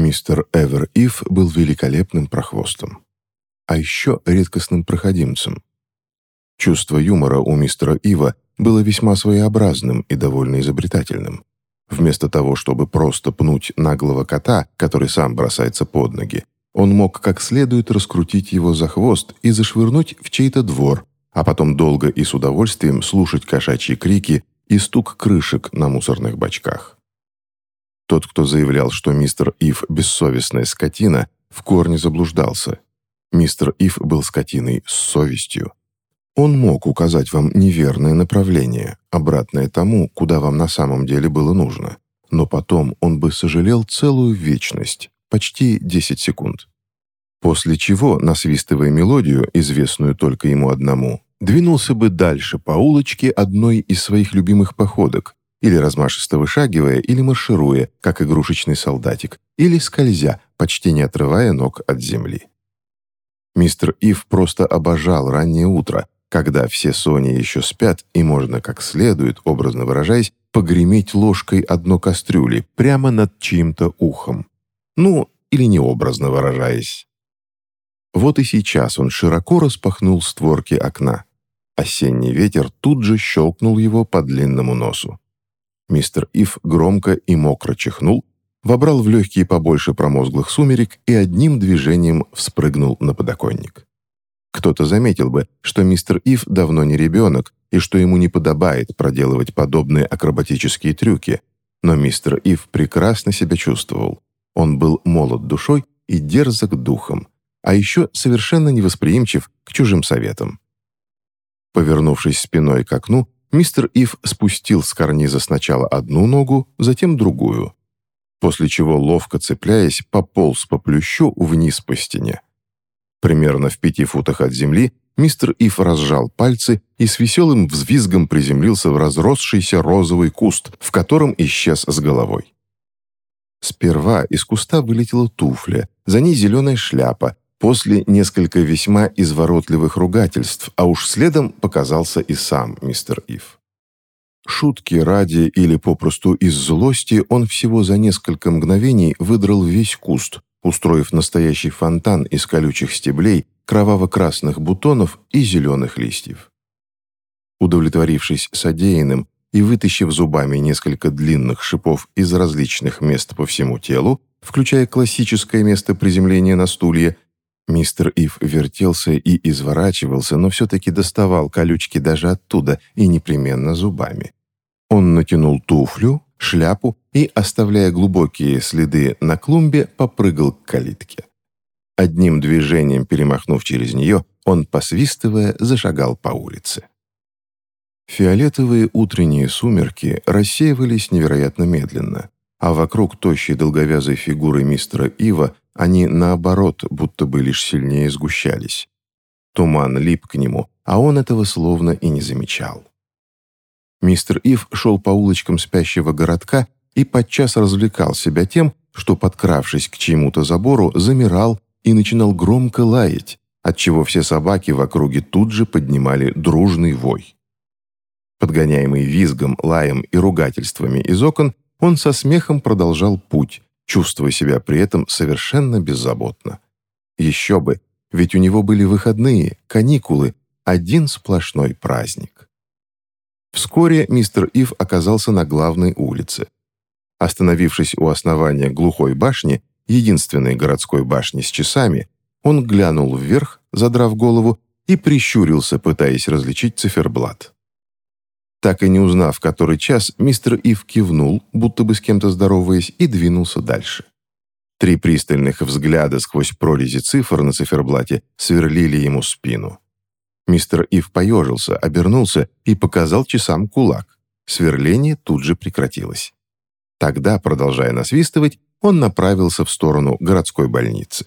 Мистер Эвер Ив был великолепным прохвостом, а еще редкостным проходимцем. Чувство юмора у мистера Ива было весьма своеобразным и довольно изобретательным. Вместо того, чтобы просто пнуть наглого кота, который сам бросается под ноги, он мог как следует раскрутить его за хвост и зашвырнуть в чей-то двор, а потом долго и с удовольствием слушать кошачьи крики и стук крышек на мусорных бачках. Тот, кто заявлял, что мистер Ив – бессовестная скотина, в корне заблуждался. Мистер Ив был скотиной с совестью. Он мог указать вам неверное направление, обратное тому, куда вам на самом деле было нужно. Но потом он бы сожалел целую вечность, почти 10 секунд. После чего, насвистывая мелодию, известную только ему одному, двинулся бы дальше по улочке одной из своих любимых походок, или размашисто вышагивая, или маршируя, как игрушечный солдатик, или скользя, почти не отрывая ног от земли. Мистер Ив просто обожал раннее утро, когда все Сони еще спят, и можно как следует, образно выражаясь, погреметь ложкой одно кастрюли прямо над чьим-то ухом. Ну, или необразно выражаясь. Вот и сейчас он широко распахнул створки окна. Осенний ветер тут же щелкнул его по длинному носу. Мистер Ив громко и мокро чихнул, вобрал в легкие побольше промозглых сумерек и одним движением вспрыгнул на подоконник. Кто-то заметил бы, что мистер Ив давно не ребенок и что ему не подобает проделывать подобные акробатические трюки, но мистер Ив прекрасно себя чувствовал. Он был молод душой и дерзок духом, а еще совершенно невосприимчив к чужим советам. Повернувшись спиной к окну, мистер Ив спустил с карниза сначала одну ногу, затем другую, после чего, ловко цепляясь, пополз по плющу вниз по стене. Примерно в пяти футах от земли мистер Ив разжал пальцы и с веселым взвизгом приземлился в разросшийся розовый куст, в котором исчез с головой. Сперва из куста вылетела туфля, за ней зеленая шляпа, после несколько весьма изворотливых ругательств, а уж следом показался и сам мистер Ив. Шутки ради или попросту из злости он всего за несколько мгновений выдрал весь куст, устроив настоящий фонтан из колючих стеблей, кроваво-красных бутонов и зеленых листьев. Удовлетворившись содеянным и вытащив зубами несколько длинных шипов из различных мест по всему телу, включая классическое место приземления на стулья, мистер Ив вертелся и изворачивался, но все-таки доставал колючки даже оттуда и непременно зубами. Он натянул туфлю, шляпу и, оставляя глубокие следы на клумбе, попрыгал к калитке. Одним движением перемахнув через нее, он, посвистывая, зашагал по улице. Фиолетовые утренние сумерки рассеивались невероятно медленно, а вокруг тощей долговязой фигуры мистера Ива они, наоборот, будто бы лишь сильнее сгущались. Туман лип к нему, а он этого словно и не замечал. Мистер Ив шел по улочкам спящего городка и подчас развлекал себя тем, что, подкравшись к чьему-то забору, замирал и начинал громко лаять, отчего все собаки в округе тут же поднимали дружный вой. Подгоняемый визгом, лаем и ругательствами из окон, он со смехом продолжал путь, чувствуя себя при этом совершенно беззаботно. Еще бы, ведь у него были выходные, каникулы, один сплошной праздник. Вскоре мистер Ив оказался на главной улице. Остановившись у основания глухой башни, единственной городской башни с часами, он глянул вверх, задрав голову, и прищурился, пытаясь различить циферблат. Так и не узнав, который час, мистер Ив кивнул, будто бы с кем-то здороваясь, и двинулся дальше. Три пристальных взгляда сквозь прорези цифр на циферблате сверлили ему спину. Мистер Ив поежился, обернулся и показал часам кулак. Сверление тут же прекратилось. Тогда, продолжая насвистывать, он направился в сторону городской больницы.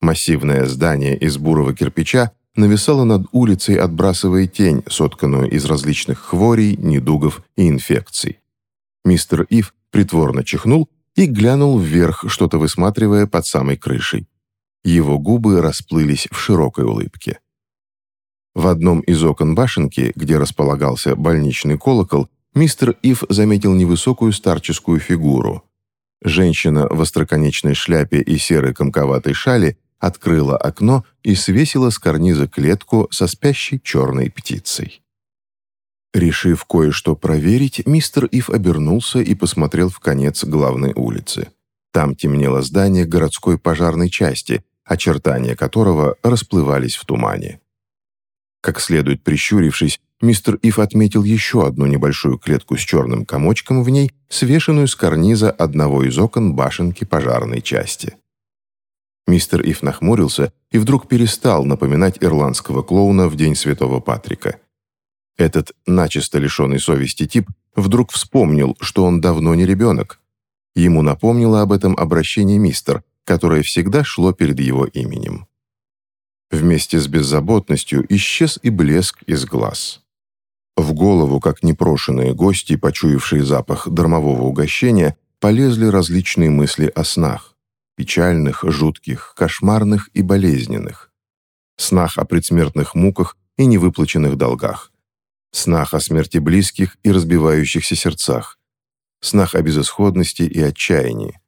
Массивное здание из бурого кирпича нависало над улицей, отбрасывая тень, сотканную из различных хворей, недугов и инфекций. Мистер Ив притворно чихнул и глянул вверх, что-то высматривая под самой крышей. Его губы расплылись в широкой улыбке. В одном из окон башенки, где располагался больничный колокол, мистер Ив заметил невысокую старческую фигуру. Женщина в остроконечной шляпе и серой комковатой шали открыла окно и свесила с карниза клетку со спящей черной птицей. Решив кое-что проверить, мистер Ив обернулся и посмотрел в конец главной улицы. Там темнело здание городской пожарной части, очертания которого расплывались в тумане. Как следует прищурившись, мистер Ив отметил еще одну небольшую клетку с черным комочком в ней, свешенную с карниза одного из окон башенки пожарной части. Мистер Ив нахмурился и вдруг перестал напоминать ирландского клоуна в День Святого Патрика. Этот начисто лишенный совести тип вдруг вспомнил, что он давно не ребенок. Ему напомнило об этом обращение мистер, которое всегда шло перед его именем. Вместе с беззаботностью исчез и блеск из глаз. В голову, как непрошенные гости, почуявшие запах дармового угощения, полезли различные мысли о снах. Печальных, жутких, кошмарных и болезненных. Снах о предсмертных муках и невыплаченных долгах. Снах о смерти близких и разбивающихся сердцах. Снах о безысходности и отчаянии.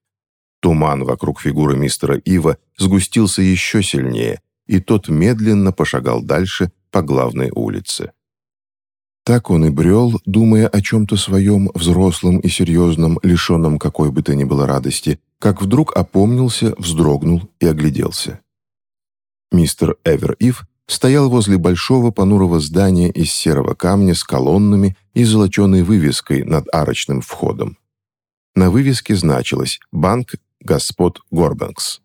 Туман вокруг фигуры мистера Ива сгустился еще сильнее, и тот медленно пошагал дальше по главной улице. Так он и брел, думая о чем-то своем, взрослом и серьезном, лишенном какой бы то ни было радости, как вдруг опомнился, вздрогнул и огляделся. Мистер Эвер Ив стоял возле большого понурого здания из серого камня с колоннами и золоченой вывеской над арочным входом. На вывеске значилось «Банк господ Горбанкс».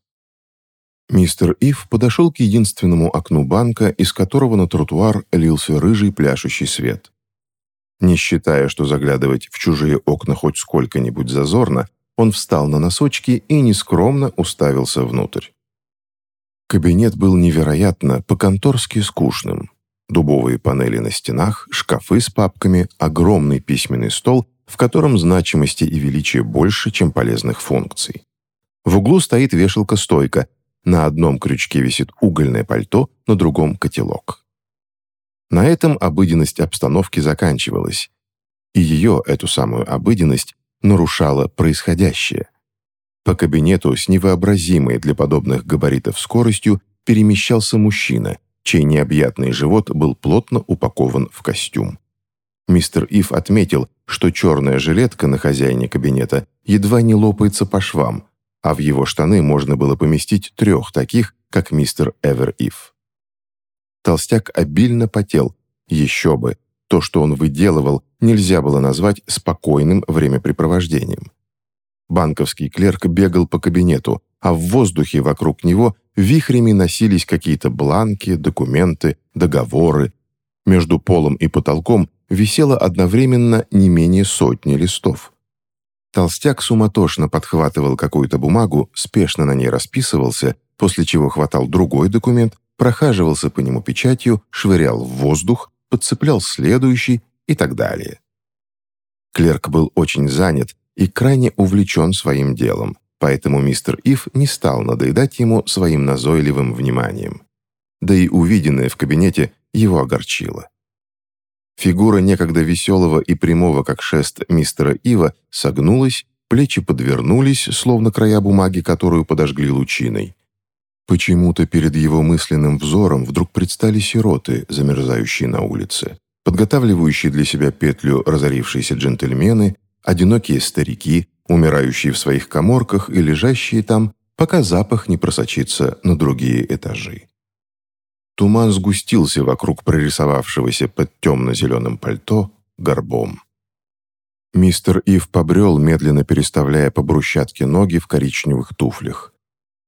Мистер Ив подошел к единственному окну банка, из которого на тротуар лился рыжий пляшущий свет. Не считая, что заглядывать в чужие окна хоть сколько-нибудь зазорно, он встал на носочки и нескромно уставился внутрь. Кабинет был невероятно по-конторски скучным. Дубовые панели на стенах, шкафы с папками, огромный письменный стол, в котором значимости и величия больше, чем полезных функций. В углу стоит вешалка-стойка, на одном крючке висит угольное пальто, на другом — котелок. На этом обыденность обстановки заканчивалась. И ее, эту самую обыденность, нарушало происходящее. По кабинету с невообразимой для подобных габаритов скоростью перемещался мужчина, чей необъятный живот был плотно упакован в костюм. Мистер Ив отметил, что черная жилетка на хозяине кабинета едва не лопается по швам, а в его штаны можно было поместить трех таких, как мистер Эвер Ив. Толстяк обильно потел. Еще бы, то, что он выделывал, нельзя было назвать спокойным времяпрепровождением. Банковский клерк бегал по кабинету, а в воздухе вокруг него вихрями носились какие-то бланки, документы, договоры. Между полом и потолком висело одновременно не менее сотни листов. Толстяк суматошно подхватывал какую-то бумагу, спешно на ней расписывался, после чего хватал другой документ, прохаживался по нему печатью, швырял в воздух, подцеплял следующий и так далее. Клерк был очень занят и крайне увлечен своим делом, поэтому мистер Ив не стал надоедать ему своим назойливым вниманием. Да и увиденное в кабинете его огорчило. Фигура некогда веселого и прямого, как шест мистера Ива, согнулась, плечи подвернулись, словно края бумаги, которую подожгли лучиной. Почему-то перед его мысленным взором вдруг предстали сироты, замерзающие на улице, подготавливающие для себя петлю разорившиеся джентльмены, одинокие старики, умирающие в своих коморках и лежащие там, пока запах не просочится на другие этажи. Туман сгустился вокруг прорисовавшегося под темно-зеленым пальто горбом. Мистер Ив побрел, медленно переставляя по брусчатке ноги в коричневых туфлях.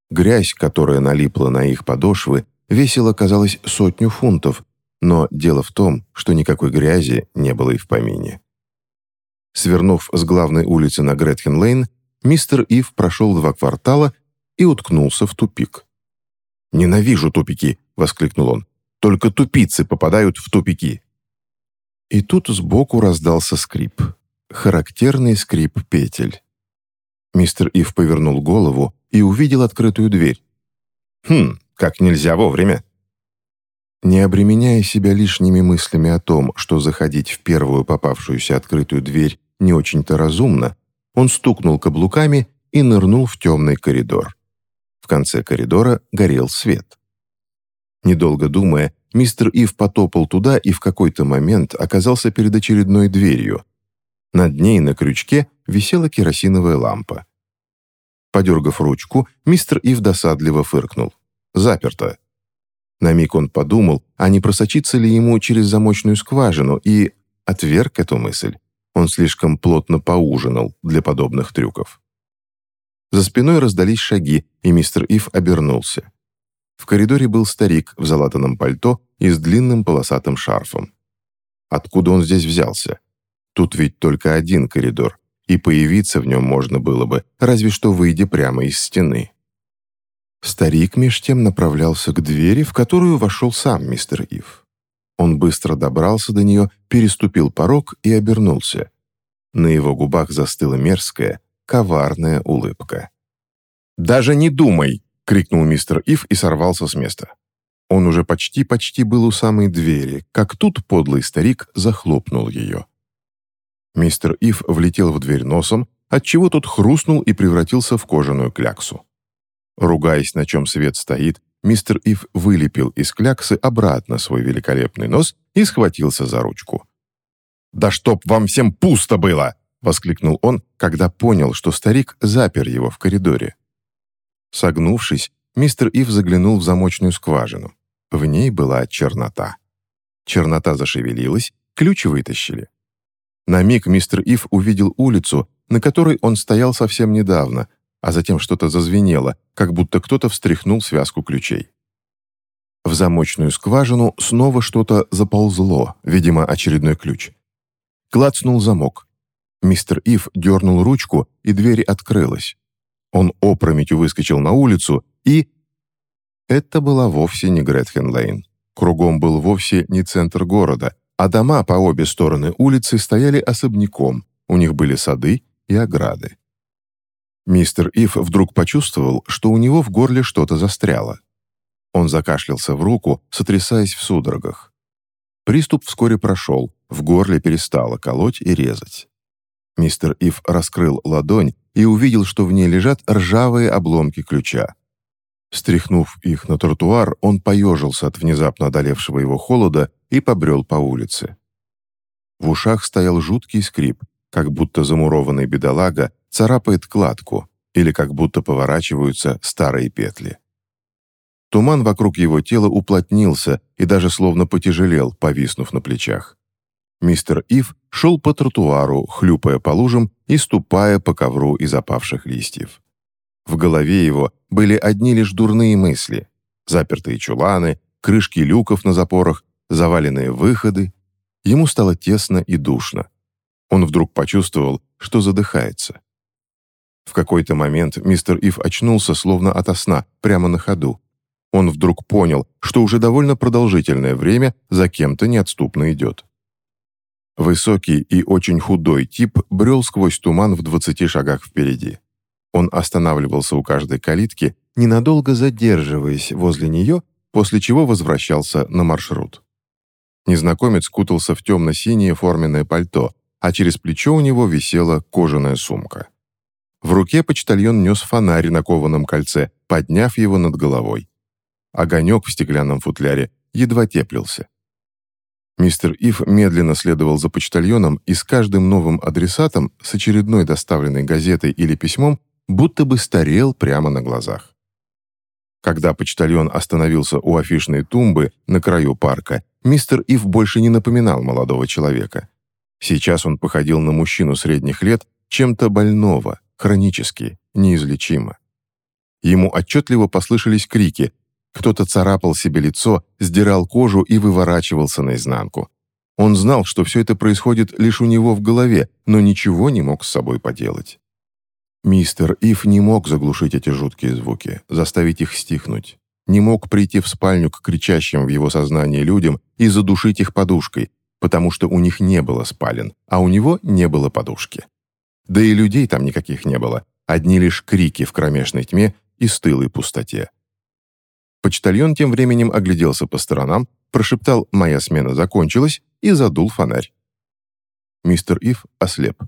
Грязь, которая налипла на их подошвы, весила, казалось, сотню фунтов, но дело в том, что никакой грязи не было и в помине. Свернув с главной улицы на Гретхен-Лейн, мистер Ив прошел два квартала и уткнулся в тупик. «Ненавижу тупики!» — воскликнул он. «Только тупицы попадают в тупики!» И тут сбоку раздался скрип. Характерный скрип петель. Мистер Ив повернул голову и увидел открытую дверь. «Хм, как нельзя вовремя!» Не обременяя себя лишними мыслями о том, что заходить в первую попавшуюся открытую дверь не очень-то разумно, он стукнул каблуками и нырнул в темный коридор. В конце коридора горел свет. Недолго думая, мистер Ив потопал туда и в какой-то момент оказался перед очередной дверью. Над ней на крючке висела керосиновая лампа. Подергав ручку, мистер Ив досадливо фыркнул. «Заперто». На миг он подумал, а не просочиться ли ему через замочную скважину, и отверг эту мысль. Он слишком плотно поужинал для подобных трюков. За спиной раздались шаги, и мистер Ив обернулся. В коридоре был старик в залатанном пальто и с длинным полосатым шарфом. Откуда он здесь взялся? Тут ведь только один коридор, и появиться в нем можно было бы, разве что выйдя прямо из стены. Старик меж тем направлялся к двери, в которую вошел сам мистер Ив. Он быстро добрался до нее, переступил порог и обернулся. На его губах застыла мерзкая, коварная улыбка. «Даже не думай!» — крикнул мистер Ив и сорвался с места. Он уже почти-почти был у самой двери, как тут подлый старик захлопнул ее. Мистер Ив влетел в дверь носом, отчего тот хрустнул и превратился в кожаную кляксу. Ругаясь, на чем свет стоит, мистер Ив вылепил из кляксы обратно свой великолепный нос и схватился за ручку. «Да чтоб вам всем пусто было!» — воскликнул он, когда понял, что старик запер его в коридоре. Согнувшись, мистер Ив заглянул в замочную скважину. В ней была чернота. Чернота зашевелилась, ключ вытащили. На миг мистер Ив увидел улицу, на которой он стоял совсем недавно, а затем что-то зазвенело, как будто кто-то встряхнул связку ключей. В замочную скважину снова что-то заползло, видимо, очередной ключ. Клацнул замок. Мистер Ив дернул ручку, и дверь открылась. Он опрометью выскочил на улицу и... Это была вовсе не Гретхен-Лейн. Кругом был вовсе не центр города, а дома по обе стороны улицы стояли особняком, у них были сады и ограды. Мистер Ив вдруг почувствовал, что у него в горле что-то застряло. Он закашлялся в руку, сотрясаясь в судорогах. Приступ вскоре прошел, в горле перестало колоть и резать. Мистер Ив раскрыл ладонь и увидел, что в ней лежат ржавые обломки ключа. Стряхнув их на тротуар, он поежился от внезапно одолевшего его холода и побрел по улице. В ушах стоял жуткий скрип, как будто замурованный бедолага царапает кладку или как будто поворачиваются старые петли. Туман вокруг его тела уплотнился и даже словно потяжелел, повиснув на плечах. Мистер Ив шел по тротуару, хлюпая по лужам и ступая по ковру из опавших листьев. В голове его были одни лишь дурные мысли. Запертые чуланы, крышки люков на запорах, заваленные выходы. Ему стало тесно и душно. Он вдруг почувствовал, что задыхается. В какой-то момент мистер Ив очнулся словно ото сна, прямо на ходу. Он вдруг понял, что уже довольно продолжительное время за кем-то неотступно идет. Высокий и очень худой тип брел сквозь туман в двадцати шагах впереди. Он останавливался у каждой калитки, ненадолго задерживаясь возле нее, после чего возвращался на маршрут. Незнакомец кутался в темно-синее форменное пальто, а через плечо у него висела кожаная сумка. В руке почтальон нес фонарь на кованом кольце, подняв его над головой. Огонек в стеклянном футляре едва теплился. Мистер Ив медленно следовал за почтальоном и с каждым новым адресатом с очередной доставленной газетой или письмом будто бы старел прямо на глазах. Когда почтальон остановился у афишной тумбы на краю парка, мистер Ив больше не напоминал молодого человека. Сейчас он походил на мужчину средних лет, чем-то больного, хронически, неизлечимо. Ему отчетливо послышались крики. Кто-то царапал себе лицо, сдирал кожу и выворачивался наизнанку. Он знал, что все это происходит лишь у него в голове, но ничего не мог с собой поделать. Мистер Ив не мог заглушить эти жуткие звуки, заставить их стихнуть. Не мог прийти в спальню к кричащим в его сознании людям и задушить их подушкой, потому что у них не было спален, а у него не было подушки. Да и людей там никаких не было, одни лишь крики в кромешной тьме и стылой пустоте. Почтальон тем временем огляделся по сторонам, прошептал «Моя смена закончилась» и задул фонарь. Мистер Ив ослеп.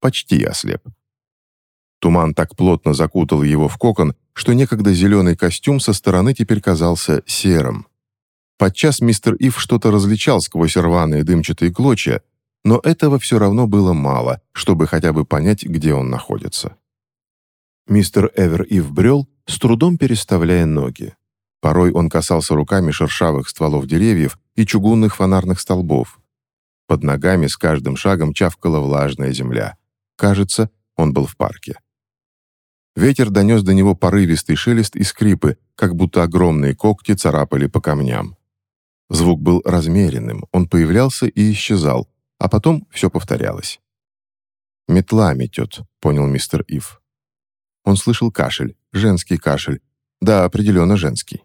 Почти ослеп. Туман так плотно закутал его в кокон, что некогда зеленый костюм со стороны теперь казался серым. Подчас мистер Ив что-то различал сквозь рваные дымчатые клочья, но этого все равно было мало, чтобы хотя бы понять, где он находится. Мистер Эвер Ив брел, с трудом переставляя ноги. Порой он касался руками шершавых стволов деревьев и чугунных фонарных столбов. Под ногами с каждым шагом чавкала влажная земля. Кажется, он был в парке. Ветер донес до него порывистый шелест и скрипы, как будто огромные когти царапали по камням. Звук был размеренным, он появлялся и исчезал, а потом все повторялось. «Метла метет», — понял мистер Ив. Он слышал кашель, женский кашель. Да, определенно женский.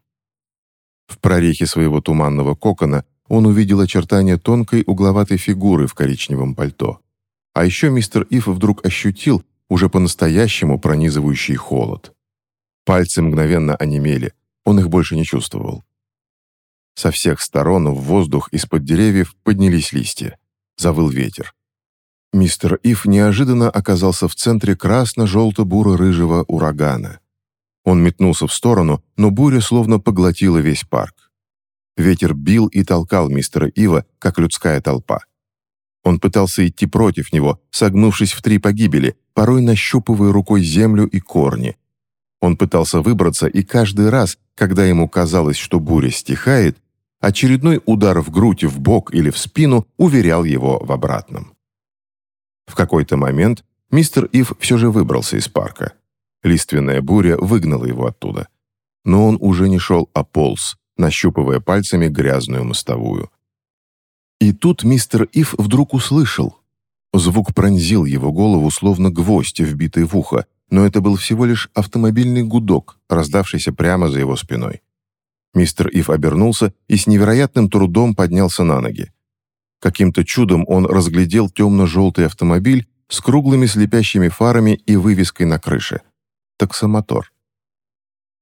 В прорехе своего туманного кокона он увидел очертания тонкой угловатой фигуры в коричневом пальто. А еще мистер Ив вдруг ощутил, уже по-настоящему пронизывающий холод. Пальцы мгновенно онемели, он их больше не чувствовал. Со всех сторон в воздух из-под деревьев поднялись листья. Завыл ветер. Мистер Ив неожиданно оказался в центре красно-желто-буро-рыжего урагана. Он метнулся в сторону, но буря словно поглотила весь парк. Ветер бил и толкал мистера Ива, как людская толпа. Он пытался идти против него, согнувшись в три погибели, порой нащупывая рукой землю и корни. Он пытался выбраться, и каждый раз, когда ему казалось, что буря стихает, очередной удар в грудь, в бок или в спину уверял его в обратном. В какой-то момент мистер Ив все же выбрался из парка. Лиственная буря выгнала его оттуда. Но он уже не шел, а полз, нащупывая пальцами грязную мостовую. И тут мистер Ив вдруг услышал. Звук пронзил его голову, словно гвоздь, вбитый в ухо, но это был всего лишь автомобильный гудок, раздавшийся прямо за его спиной. Мистер Ив обернулся и с невероятным трудом поднялся на ноги. Каким-то чудом он разглядел темно-желтый автомобиль с круглыми слепящими фарами и вывеской на крыше. Таксомотор.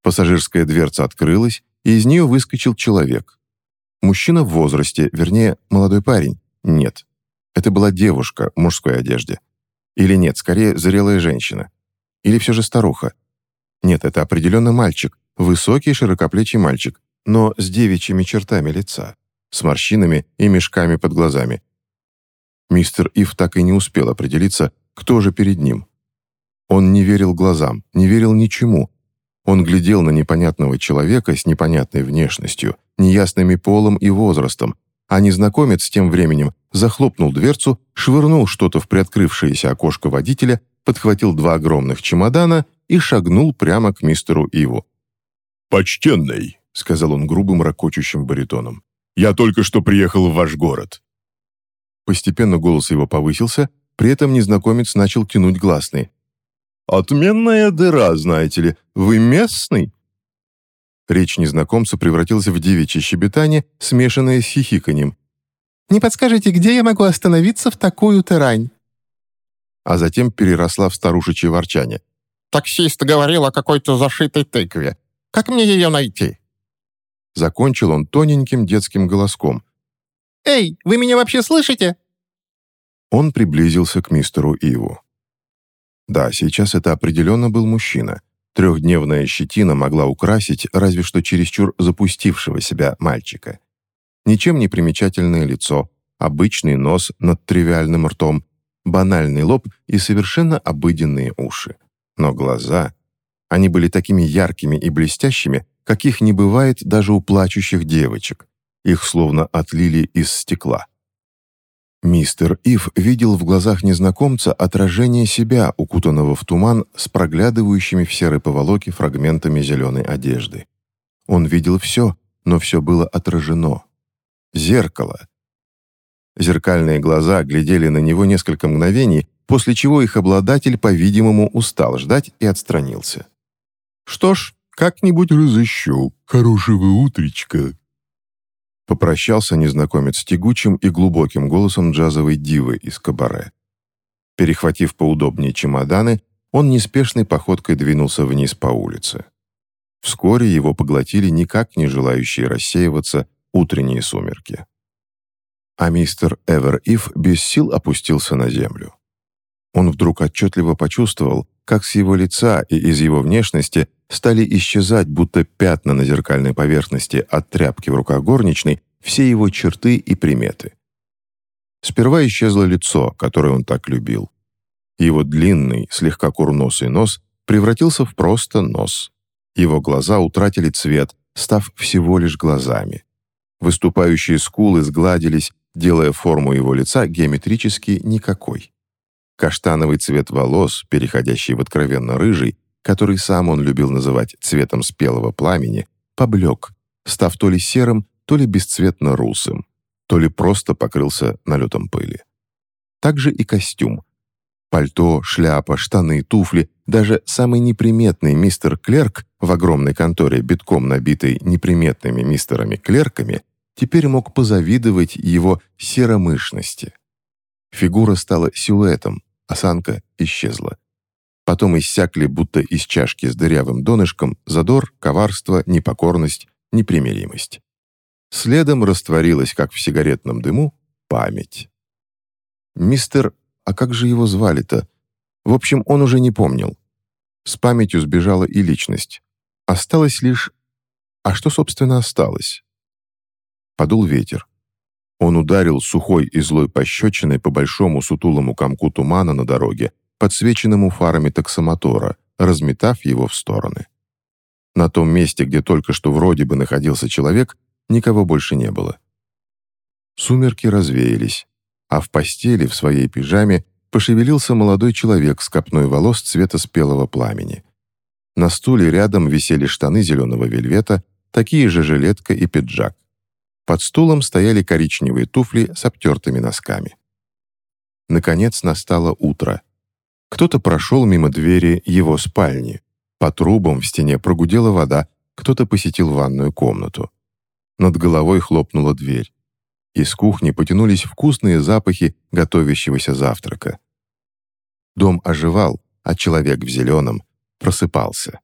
Пассажирская дверца открылась, и из нее выскочил человек. Мужчина в возрасте, вернее, молодой парень. Нет. Это была девушка в мужской одежде. Или нет, скорее, зрелая женщина. Или все же старуха. Нет, это определенно мальчик. Высокий, широкоплечий мальчик, но с девичьими чертами лица, с морщинами и мешками под глазами. Мистер Ив так и не успел определиться, кто же перед ним. Он не верил глазам, не верил ничему, он глядел на непонятного человека с непонятной внешностью, неясными полом и возрастом, а незнакомец тем временем захлопнул дверцу, швырнул что-то в приоткрывшееся окошко водителя, подхватил два огромных чемодана и шагнул прямо к мистеру Иву. «Почтенный», — сказал он грубым, ракочущим баритоном, «я только что приехал в ваш город». Постепенно голос его повысился, при этом незнакомец начал тянуть гласные. «Отменная дыра, знаете ли. Вы местный?» Речь незнакомца превратилась в девичье щебетание, смешанное с хихиканьем. «Не подскажете, где я могу остановиться в такую тырань?» А затем переросла в старушечье ворчание. «Таксист говорил о какой-то зашитой тыкве. Как мне ее найти?» Закончил он тоненьким детским голоском. «Эй, вы меня вообще слышите?» Он приблизился к мистеру Иву. Да, сейчас это определенно был мужчина. Трехдневная щетина могла украсить разве что чересчур запустившего себя мальчика. Ничем не примечательное лицо, обычный нос над тривиальным ртом, банальный лоб и совершенно обыденные уши. Но глаза... Они были такими яркими и блестящими, каких не бывает даже у плачущих девочек. Их словно отлили из стекла. Мистер Ив видел в глазах незнакомца отражение себя, укутанного в туман с проглядывающими в серой поволоке фрагментами зеленой одежды. Он видел все, но все было отражено. Зеркало. Зеркальные глаза глядели на него несколько мгновений, после чего их обладатель, по-видимому, устал ждать и отстранился. «Что ж, как-нибудь разыщу. Хорошего утречка», Попрощался незнакомец тягучим и глубоким голосом джазовой дивы из кабаре. Перехватив поудобнее чемоданы, он неспешной походкой двинулся вниз по улице. Вскоре его поглотили никак не желающие рассеиваться утренние сумерки. А мистер Эвер Ив без сил опустился на землю. Он вдруг отчетливо почувствовал, как с его лица и из его внешности стали исчезать, будто пятна на зеркальной поверхности от тряпки в руках горничной, все его черты и приметы. Сперва исчезло лицо, которое он так любил. Его длинный, слегка курносый нос превратился в просто нос. Его глаза утратили цвет, став всего лишь глазами. Выступающие скулы сгладились, делая форму его лица геометрически никакой. Каштановый цвет волос, переходящий в откровенно рыжий, который сам он любил называть цветом спелого пламени, поблек, став то ли серым, то ли бесцветно русым, то ли просто покрылся налетом пыли. Также и костюм. Пальто, шляпа, штаны, туфли, даже самый неприметный мистер Клерк в огромной конторе, битком набитой неприметными мистерами-клерками, теперь мог позавидовать его серомышности. Фигура стала силуэтом, осанка исчезла. Потом иссякли, будто из чашки с дырявым донышком, задор, коварство, непокорность, непримиримость. Следом растворилась, как в сигаретном дыму, память. Мистер... А как же его звали-то? В общем, он уже не помнил. С памятью сбежала и личность. Осталось лишь... А что, собственно, осталось? Подул ветер. Он ударил сухой и злой пощечиной по большому сутулому комку тумана на дороге, подсвеченному фарами таксомотора, разметав его в стороны. На том месте, где только что вроде бы находился человек, никого больше не было. Сумерки развеялись, а в постели в своей пижаме пошевелился молодой человек с копной волос цвета спелого пламени. На стуле рядом висели штаны зеленого вельвета, такие же жилетка и пиджак. Под стулом стояли коричневые туфли с обтертыми носками. Наконец настало утро. Кто-то прошел мимо двери его спальни. По трубам в стене прогудела вода, кто-то посетил ванную комнату. Над головой хлопнула дверь. Из кухни потянулись вкусные запахи готовящегося завтрака. Дом оживал, а человек в зеленом просыпался.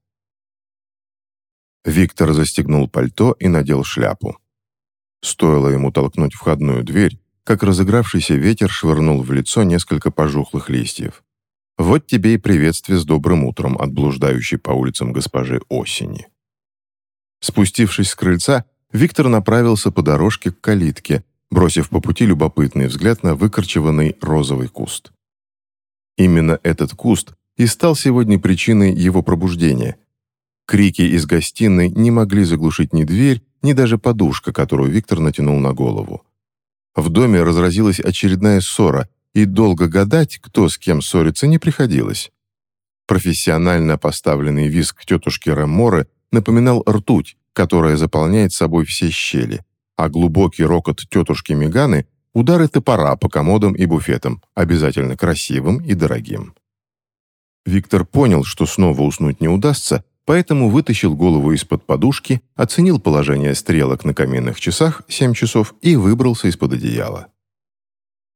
Виктор застегнул пальто и надел шляпу. Стоило ему толкнуть входную дверь, как разыгравшийся ветер швырнул в лицо несколько пожухлых листьев. Вот тебе и приветствие с добрым утром от блуждающей по улицам госпожи осени. Спустившись с крыльца, Виктор направился по дорожке к калитке, бросив по пути любопытный взгляд на выкорчеванный розовый куст. Именно этот куст и стал сегодня причиной его пробуждения. Крики из гостиной не могли заглушить ни дверь, ни даже подушка, которую Виктор натянул на голову. В доме разразилась очередная ссора, и долго гадать, кто с кем ссорится, не приходилось. Профессионально поставленный виск тетушки Ремморы напоминал ртуть, которая заполняет собой все щели, а глубокий рокот тетушки Меганы — удары топора по комодам и буфетам, обязательно красивым и дорогим. Виктор понял, что снова уснуть не удастся, поэтому вытащил голову из-под подушки, оценил положение стрелок на каменных часах 7 часов и выбрался из-под одеяла.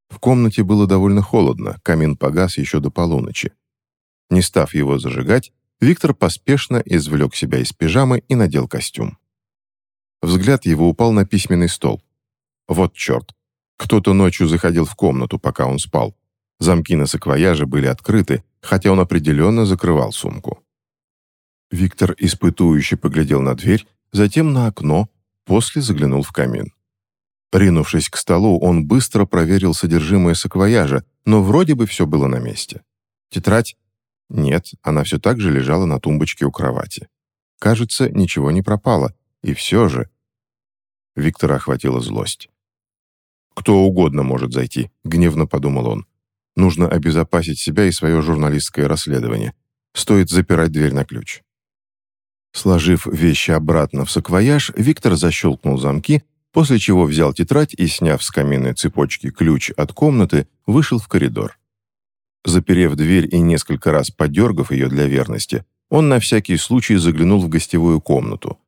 В комнате было довольно холодно, камин погас еще до полуночи. Не став его зажигать, Виктор поспешно извлек себя из пижамы и надел костюм. Взгляд его упал на письменный стол. Вот черт. Кто-то ночью заходил в комнату, пока он спал. Замки на саквояже были открыты, хотя он определенно закрывал сумку. Виктор испытующе поглядел на дверь, затем на окно, после заглянул в камин. Ринувшись к столу, он быстро проверил содержимое саквояжа, но вроде бы все было на месте. Тетрадь? Нет, она все так же лежала на тумбочке у кровати. Кажется, ничего не пропало, и все же... Виктора охватила злость. «Кто угодно может зайти», — гневно подумал он. «Нужно обезопасить себя и свое журналистское расследование. Стоит запирать дверь на ключ». Сложив вещи обратно в саквояж, Виктор защелкнул замки, после чего взял тетрадь и, сняв с каминной цепочки ключ от комнаты, вышел в коридор. Заперев дверь и несколько раз подергав ее для верности, он на всякий случай заглянул в гостевую комнату.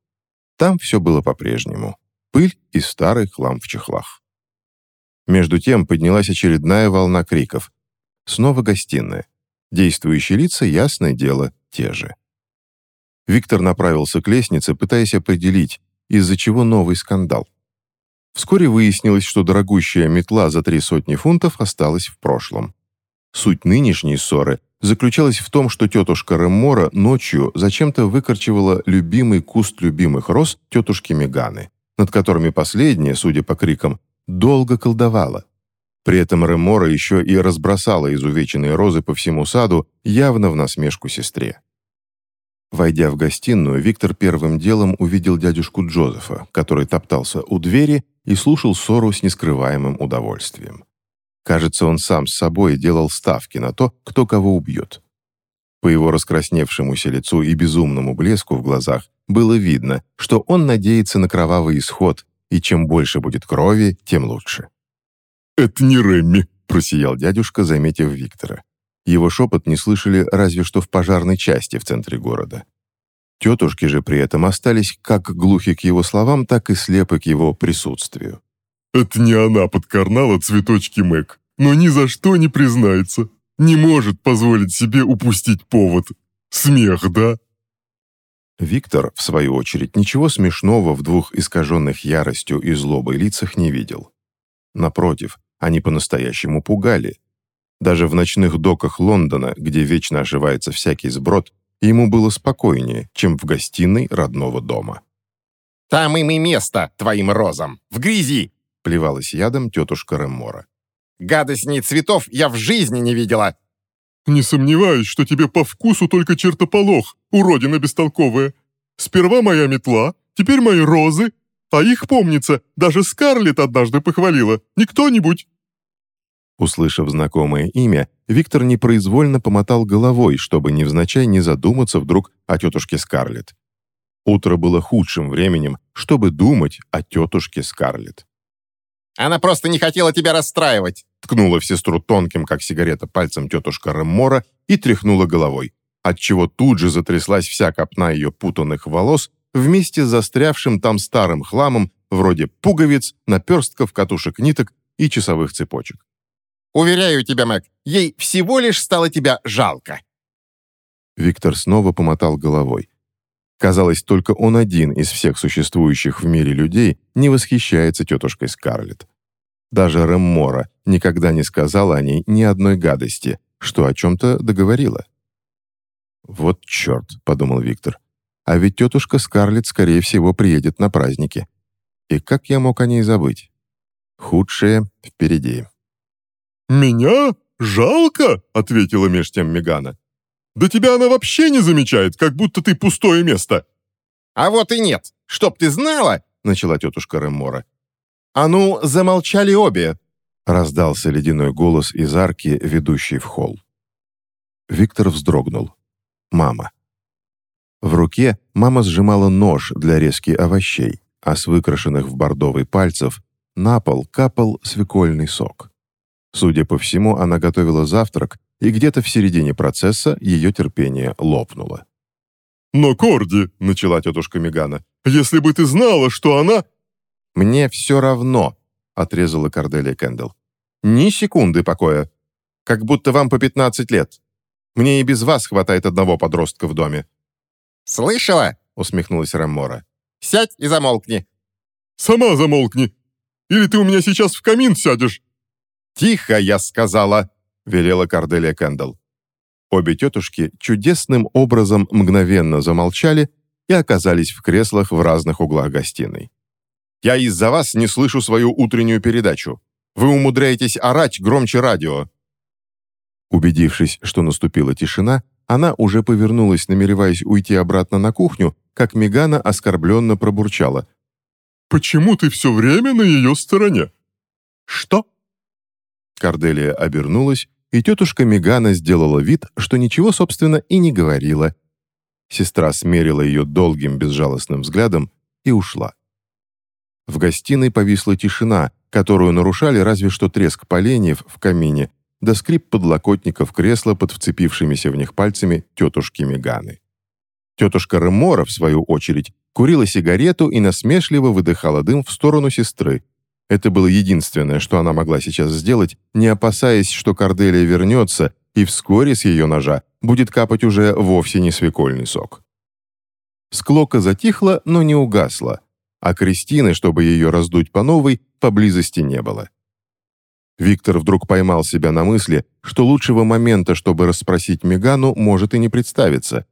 Там все было по-прежнему. Пыль и старый хлам в чехлах. Между тем поднялась очередная волна криков. Снова гостиная. Действующие лица, ясное дело, те же. Виктор направился к лестнице, пытаясь определить, из-за чего новый скандал. Вскоре выяснилось, что дорогущая метла за три сотни фунтов осталась в прошлом. Суть нынешней ссоры заключалась в том, что тетушка Реммора ночью зачем-то выкорчевала любимый куст любимых роз тетушки Меганы, над которыми последняя, судя по крикам, долго колдовала. При этом Ремора еще и разбросала изувеченные розы по всему саду, явно в насмешку сестре. Войдя в гостиную, Виктор первым делом увидел дядюшку Джозефа, который топтался у двери и слушал ссору с нескрываемым удовольствием. Кажется, он сам с собой делал ставки на то, кто кого убьет. По его раскрасневшемуся лицу и безумному блеску в глазах было видно, что он надеется на кровавый исход, и чем больше будет крови, тем лучше. «Это не Рэмми», — просиял дядюшка, заметив Виктора. Его шепот не слышали разве что в пожарной части в центре города. Тетушки же при этом остались как глухи к его словам, так и слепы к его присутствию. «Это не она подкарнала цветочки Мэг, но ни за что не признается. Не может позволить себе упустить повод. Смех, да?» Виктор, в свою очередь, ничего смешного в двух искаженных яростью и злобой лицах не видел. Напротив, они по-настоящему пугали. Даже в ночных доках Лондона, где вечно оживается всякий сброд, ему было спокойнее, чем в гостиной родного дома. «Там им и место твоим розам, в грязи!» плевалась ядом тетушка Реммора. «Гадостней цветов я в жизни не видела!» «Не сомневаюсь, что тебе по вкусу только чертополох, уродина бестолковая. Сперва моя метла, теперь мои розы, а их, помнится, даже Скарлетт однажды похвалила. Не кто-нибудь, Услышав знакомое имя, Виктор непроизвольно помотал головой, чтобы невзначай не задуматься вдруг о тетушке Скарлетт. Утро было худшим временем, чтобы думать о тетушке Скарлетт. «Она просто не хотела тебя расстраивать», ткнула в сестру тонким, как сигарета, пальцем тетушка Реммора и тряхнула головой, отчего тут же затряслась вся копна ее путанных волос вместе с застрявшим там старым хламом вроде пуговиц, наперстков, катушек ниток и часовых цепочек. Уверяю тебя, Мэг, ей всего лишь стало тебя жалко». Виктор снова помотал головой. Казалось, только он один из всех существующих в мире людей не восхищается тетушкой Скарлетт. Даже Реммора никогда не сказала о ней ни одной гадости, что о чем-то договорила. «Вот черт», — подумал Виктор, «а ведь тетушка Скарлетт, скорее всего, приедет на праздники. И как я мог о ней забыть? Худшее впереди». «Меня? Жалко?» — ответила меж тем Мегана. «Да тебя она вообще не замечает, как будто ты пустое место». «А вот и нет. Чтоб ты знала!» — начала тетушка Реммора. «А ну, замолчали обе!» — раздался ледяной голос из арки, ведущей в холл. Виктор вздрогнул. «Мама». В руке мама сжимала нож для резки овощей, а с выкрашенных в бордовый пальцев на пол капал свекольный сок. Судя по всему, она готовила завтрак, и где-то в середине процесса ее терпение лопнуло. «Но, Корди», — начала тетушка Мегана, — «если бы ты знала, что она...» «Мне все равно», — отрезала Корделия Кэндалл. «Ни секунды покоя. Как будто вам по 15 лет. Мне и без вас хватает одного подростка в доме». «Слышала?» — усмехнулась Раммора. «Сядь и замолкни». «Сама замолкни. Или ты у меня сейчас в камин сядешь?» «Тихо, я сказала!» — велела Корделия Кэндалл. Обе тетушки чудесным образом мгновенно замолчали и оказались в креслах в разных углах гостиной. «Я из-за вас не слышу свою утреннюю передачу. Вы умудряетесь орать громче радио». Убедившись, что наступила тишина, она уже повернулась, намереваясь уйти обратно на кухню, как Мегана оскорбленно пробурчала. «Почему ты все время на ее стороне?» «Что?» Корделия обернулась, и тетушка Мегана сделала вид, что ничего, собственно, и не говорила. Сестра смерила ее долгим безжалостным взглядом и ушла. В гостиной повисла тишина, которую нарушали разве что треск поленьев в камине да скрип подлокотников кресла под вцепившимися в них пальцами тетушки Меганы. Тетушка Ремора, в свою очередь, курила сигарету и насмешливо выдыхала дым в сторону сестры, это было единственное, что она могла сейчас сделать, не опасаясь, что Корделия вернется, и вскоре с ее ножа будет капать уже вовсе не свекольный сок. Склока затихла, но не угасла, а Кристины, чтобы ее раздуть по новой, поблизости не было. Виктор вдруг поймал себя на мысли, что лучшего момента, чтобы расспросить Мегану, может и не представиться.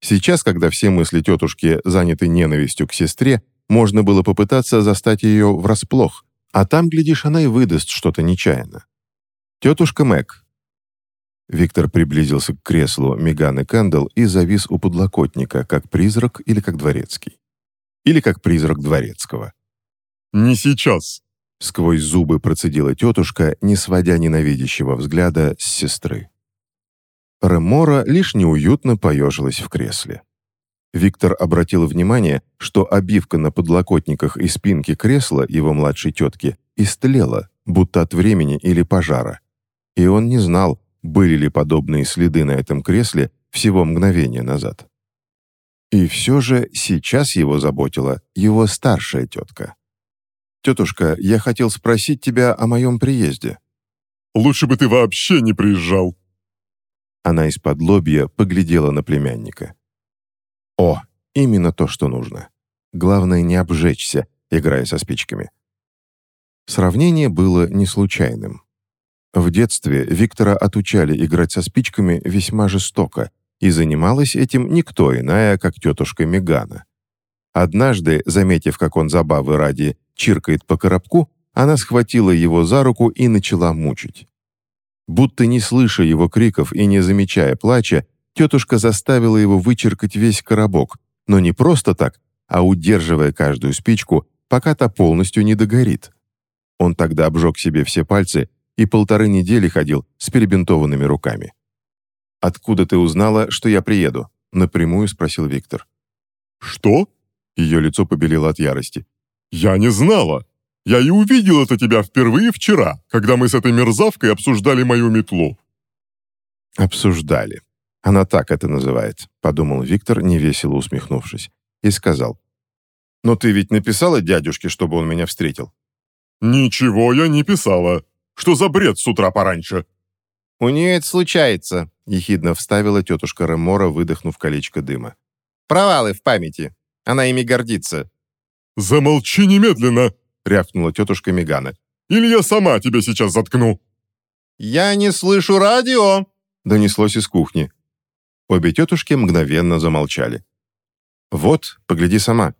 Сейчас, когда все мысли тетушки заняты ненавистью к сестре, можно было попытаться застать ее врасплох, а там, глядишь, она и выдаст что-то нечаянно. «Тетушка Мэг». Виктор приблизился к креслу Меганы Кэндалл и завис у подлокотника, как призрак или как дворецкий. Или как призрак дворецкого. «Не сейчас», Сквозь зубы процедила тетушка, не сводя ненавидящего взгляда с сестры. Ремора лишь неуютно поежилась в кресле. Виктор обратил внимание, что обивка на подлокотниках и спинке кресла его младшей тетки истлела, будто от времени или пожара. И он не знал, были ли подобные следы на этом кресле всего мгновение назад. И все же сейчас его заботила его старшая тетка. «Тетушка, я хотел спросить тебя о моем приезде». «Лучше бы ты вообще не приезжал». Она из-под лобья поглядела на племянника. «О, именно то, что нужно. Главное не обжечься, играя со спичками». Сравнение было не случайным. В детстве Виктора отучали играть со спичками весьма жестоко, и занималась этим никто иная, как тетушка Мегана. Однажды, заметив, как он забавы ради чиркает по коробку, она схватила его за руку и начала мучить. Будто не слыша его криков и не замечая плача, тетушка заставила его вычеркать весь коробок, но не просто так, а удерживая каждую спичку, пока та полностью не догорит. Он тогда обжег себе все пальцы и полторы недели ходил с перебинтованными руками. «Откуда ты узнала, что я приеду?» — напрямую спросил Виктор. «Что?» — ее лицо побелело от ярости. «Я не знала. Я и увидел это тебя впервые вчера, когда мы с этой мерзавкой обсуждали мою метлу». «Обсуждали. Она так это называет», — подумал Виктор, невесело усмехнувшись, и сказал. «Но ты ведь написала дядюшке, чтобы он меня встретил?» «Ничего я не писала. Что за бред с утра пораньше?» «У нее это случается», — ехидно вставила тетушка Ремора, выдохнув колечко дыма. «Провалы в памяти. Она ими гордится». «Замолчи немедленно!» — рявкнула тетушка Мегана. «Или я сама тебя сейчас заткну!» «Я не слышу радио!» — донеслось из кухни. Обе тетушки мгновенно замолчали. «Вот, погляди сама».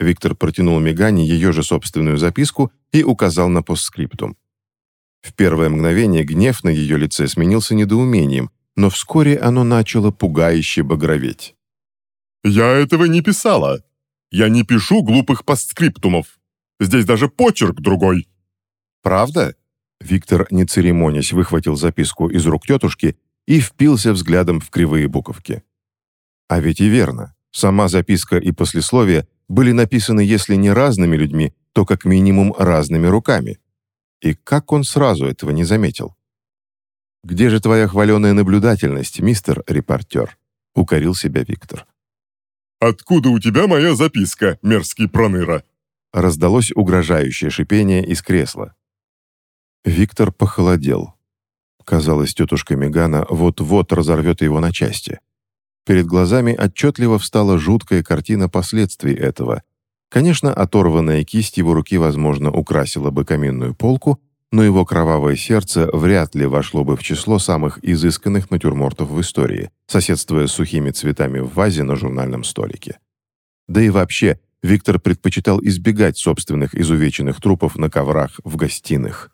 Виктор протянул Мегане ее же собственную записку и указал на постскриптум. В первое мгновение гнев на ее лице сменился недоумением, но вскоре оно начало пугающе багроветь. «Я этого не писала. Я не пишу глупых постскриптумов. Здесь даже почерк другой». «Правда?» Виктор, не церемонясь, выхватил записку из рук тетушки и впился взглядом в кривые буковки. А ведь и верно. Сама записка и послесловие были написаны, если не разными людьми, то как минимум разными руками. И как он сразу этого не заметил? «Где же твоя хваленая наблюдательность, мистер репортер?» — укорил себя Виктор. «Откуда у тебя моя записка, мерзкий проныра?» Раздалось угрожающее шипение из кресла. Виктор похолодел. Казалось, тетушка Мегана вот-вот разорвет его на части. Перед глазами отчетливо встала жуткая картина последствий этого. Конечно, оторванная кисть его руки, возможно, украсила бы каминную полку, но его кровавое сердце вряд ли вошло бы в число самых изысканных натюрмортов в истории, соседствуя с сухими цветами в вазе на журнальном столике. Да и вообще, Виктор предпочитал избегать собственных изувеченных трупов на коврах в гостиных.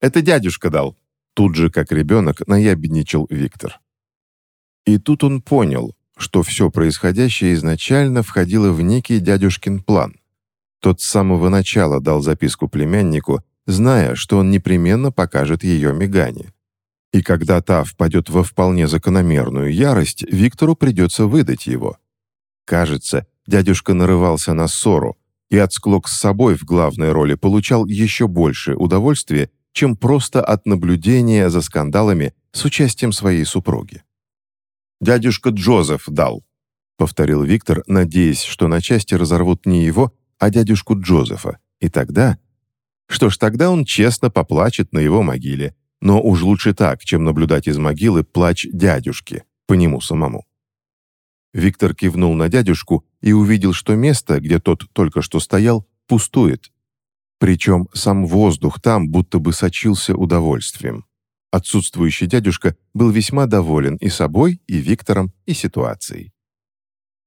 «Это дядюшка дал», тут же, как ребенок, наябедничал Виктор. И тут он понял, что все происходящее изначально входило в некий дядюшкин план. Тот с самого начала дал записку племяннику, зная, что он непременно покажет ее Мегане. И когда та впадет во вполне закономерную ярость, Виктору придется выдать его. Кажется, дядюшка нарывался на ссору, и отсклок с собой в главной роли получал еще большее удовольствие, чем просто от наблюдения за скандалами с участием своей супруги. «Дядюшка Джозеф дал», — повторил Виктор, надеясь, что на части разорвут не его, а дядюшку Джозефа, и тогда что ж, тогда он честно поплачет на его могиле, но уж лучше так, чем наблюдать из могилы плач дядюшки, по нему самому. Виктор кивнул на дядюшку и увидел, что место, где тот только что стоял, пустует. Причем сам воздух там будто бы сочился удовольствием. Отсутствующий дядюшка был весьма доволен и собой, и Виктором, и ситуацией.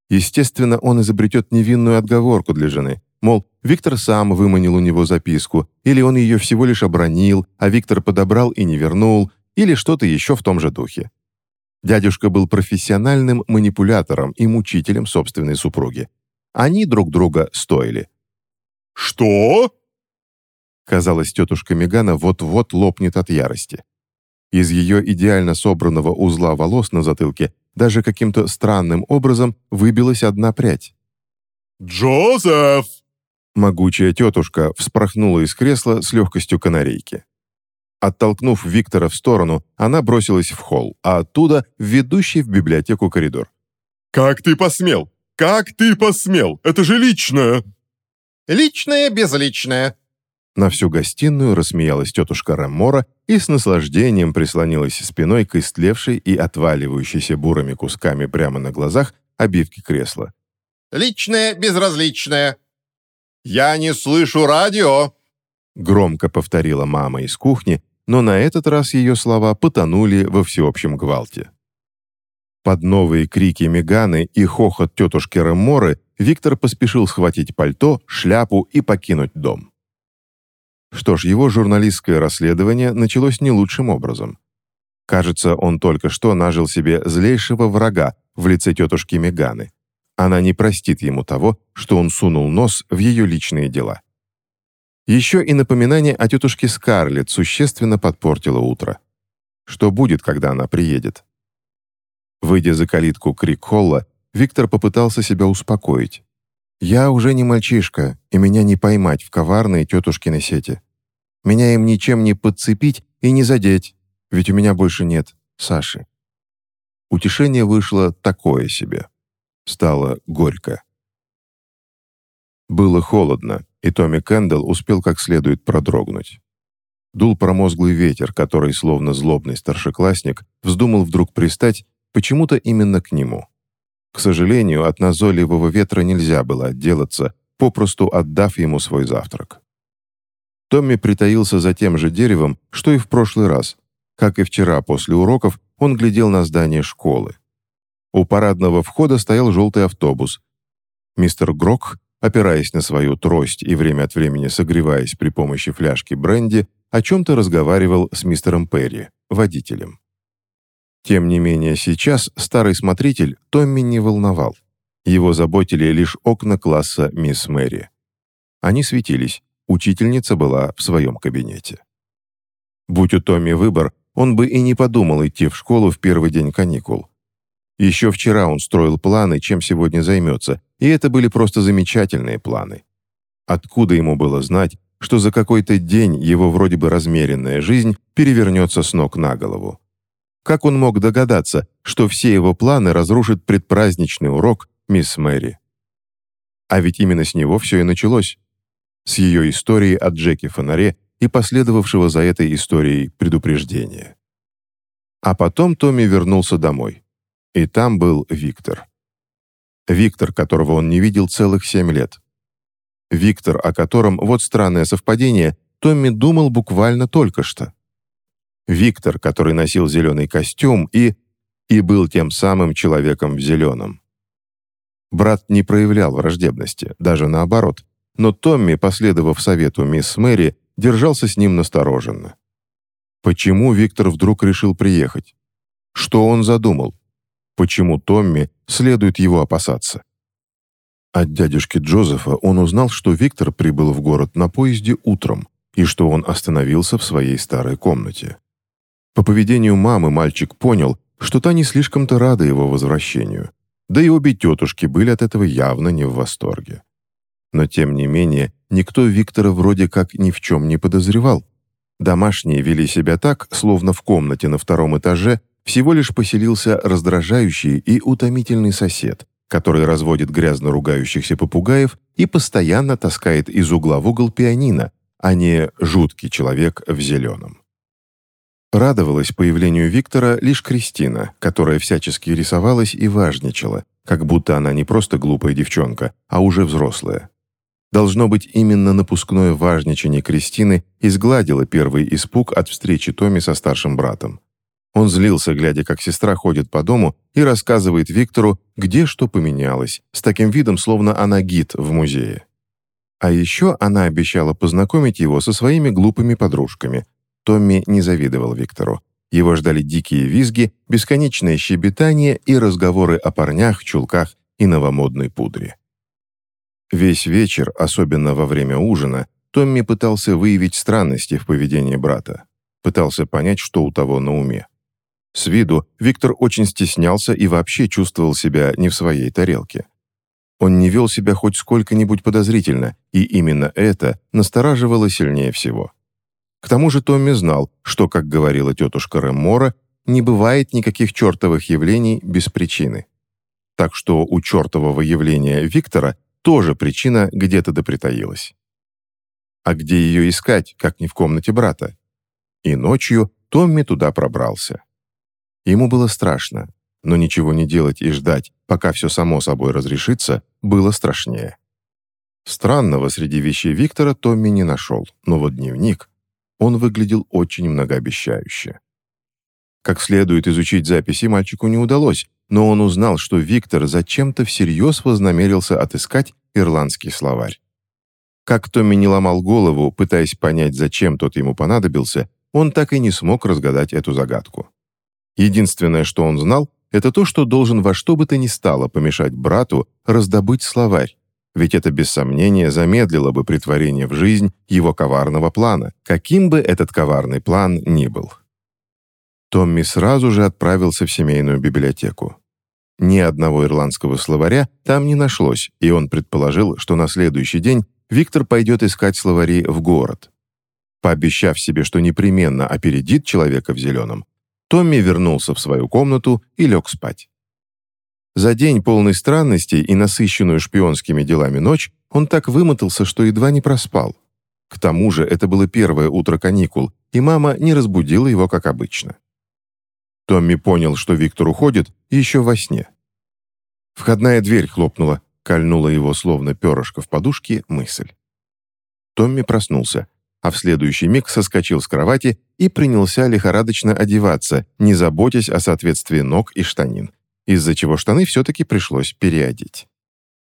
Естественно, он изобретет невинную отговорку для жены. Мол, Виктор сам выманил у него записку, или он ее всего лишь обронил, а Виктор подобрал и не вернул, или что-то еще в том же духе. Дядюшка был профессиональным манипулятором и мучителем собственной супруги. Они друг друга стоили. «Что?» Казалось, тетушка Мегана вот-вот лопнет от ярости. Из ее идеально собранного узла волос на затылке даже каким-то странным образом выбилась одна прядь. «Джозеф!» Могучая тетушка вспорхнула из кресла с легкостью канарейки. Оттолкнув Виктора в сторону, она бросилась в холл, а оттуда в ведущий в библиотеку коридор. «Как ты посмел? Как ты посмел? Это же личное!» «Личное, безличное!» На всю гостиную рассмеялась тетушка Рамора и с наслаждением прислонилась спиной к истлевшей и отваливающейся бурыми кусками прямо на глазах обивки кресла. «Личное, безразличное!» «Я не слышу радио!» Громко повторила мама из кухни, но на этот раз ее слова потонули во всеобщем гвалте. Под новые крики Меганы и хохот тетушки Ремморы Виктор поспешил схватить пальто, шляпу и покинуть дом. Что ж, его журналистское расследование началось не лучшим образом. Кажется, он только что нажил себе злейшего врага в лице тетушки Меганы. Она не простит ему того, что он сунул нос в ее личные дела. Еще и напоминание о тетушке Скарлетт существенно подпортило утро. Что будет, когда она приедет? Выйдя за калитку Крик-Холла, Виктор попытался себя успокоить. Я уже не мальчишка, и меня не поймать в коварные тетушкины сети. Меня им ничем не подцепить и не задеть, ведь у меня больше нет Саши. Утешение вышло такое себе. Стало горько. Было холодно, и Томми Кэндалл успел как следует продрогнуть. Дул промозглый ветер, который, словно злобный старшеклассник, вздумал вдруг пристать почему-то именно к нему. К сожалению, от назойливого ветра нельзя было отделаться, попросту отдав ему свой завтрак. Томми притаился за тем же деревом, что и в прошлый раз. Как и вчера после уроков, он глядел на здание школы. У парадного входа стоял желтый автобус. Мистер Грок, опираясь на свою трость и время от времени согреваясь при помощи фляжки бренди, о чем-то разговаривал с мистером Перри, водителем. Тем не менее, сейчас старый смотритель Томми не волновал. Его заботили лишь окна класса мисс Мэри. Они светились, учительница была в своем кабинете. Будь у Томми выбор, он бы и не подумал идти в школу в первый день каникул. Еще вчера он строил планы, чем сегодня займется, и это были просто замечательные планы. Откуда ему было знать, что за какой-то день его вроде бы размеренная жизнь перевернется с ног на голову? Как он мог догадаться, что все его планы разрушит предпраздничный урок мисс Мэри? А ведь именно с него все и началось. С ее истории о Джеке Фонаре и последовавшего за этой историей предупреждения. А потом Томми вернулся домой. И там был Виктор. Виктор, которого он не видел целых семь лет. Виктор, о котором, вот странное совпадение, Томми думал буквально только что. Виктор, который носил зеленый костюм и... и был тем самым человеком в зеленом. Брат не проявлял враждебности, даже наоборот, но Томми, последовав совету мисс Мэри, держался с ним настороженно. Почему Виктор вдруг решил приехать? Что он задумал? Почему Томми следует его опасаться? От дядюшки Джозефа он узнал, что Виктор прибыл в город на поезде утром и что он остановился в своей старой комнате. По поведению мамы мальчик понял, что та не слишком-то рада его возвращению, да и обе тетушки были от этого явно не в восторге. Но тем не менее, никто Виктора вроде как ни в чем не подозревал. Домашние вели себя так, словно в комнате на втором этаже всего лишь поселился раздражающий и утомительный сосед, который разводит грязно ругающихся попугаев и постоянно таскает из угла в угол пианино, а не жуткий человек в зеленом. Радовалась появлению Виктора лишь Кристина, которая всячески рисовалась и важничала, как будто она не просто глупая девчонка, а уже взрослая. Должно быть, именно напускное важничание Кристины изгладило первый испуг от встречи Томми со старшим братом. Он злился, глядя, как сестра ходит по дому и рассказывает Виктору, где что поменялось, с таким видом, словно она гид в музее. А еще она обещала познакомить его со своими глупыми подружками. Томми не завидовал Виктору. Его ждали дикие визги, бесконечное щебетание и разговоры о парнях, чулках и новомодной пудре. Весь вечер, особенно во время ужина, Томми пытался выявить странности в поведении брата. Пытался понять, что у того на уме. С виду Виктор очень стеснялся и вообще чувствовал себя не в своей тарелке. Он не вел себя хоть сколько-нибудь подозрительно, и именно это настораживало сильнее всего. К тому же Томми знал, что, как говорила тетушка Реммора, не бывает никаких чертовых явлений без причины. Так что у чертового явления Виктора тоже причина где-то допритаилась. А где ее искать, как не в комнате брата? И ночью Томми туда пробрался. Ему было страшно, но ничего не делать и ждать, пока все само собой разрешится, было страшнее. Странного среди вещей Виктора Томми не нашел, но вот дневник, он выглядел очень многообещающе. Как следует изучить записи мальчику не удалось, но он узнал, что Виктор зачем-то всерьез вознамерился отыскать ирландский словарь. Как Томми не ломал голову, пытаясь понять, зачем тот ему понадобился, он так и не смог разгадать эту загадку. Единственное, что он знал, это то, что должен во что бы то ни стало помешать брату раздобыть словарь, ведь это без сомнения замедлило бы притворение в жизнь его коварного плана, каким бы этот коварный план ни был. Томми сразу же отправился в семейную библиотеку. Ни одного ирландского словаря там не нашлось, и он предположил, что на следующий день Виктор пойдет искать словари в город. Пообещав себе, что непременно опередит человека в зеленом, Томми вернулся в свою комнату и лег спать. За день полный странностей и насыщенную шпионскими делами ночь он так вымотался, что едва не проспал. К тому же это было первое утро каникул, и мама не разбудила его, как обычно. Томми понял, что Виктор уходит, еще во сне. Входная дверь хлопнула, кольнула его словно перышко в подушке мысль. Томми проснулся а в следующий миг соскочил с кровати и принялся лихорадочно одеваться, не заботясь о соответствии ног и штанин, из-за чего штаны все-таки пришлось переодеть.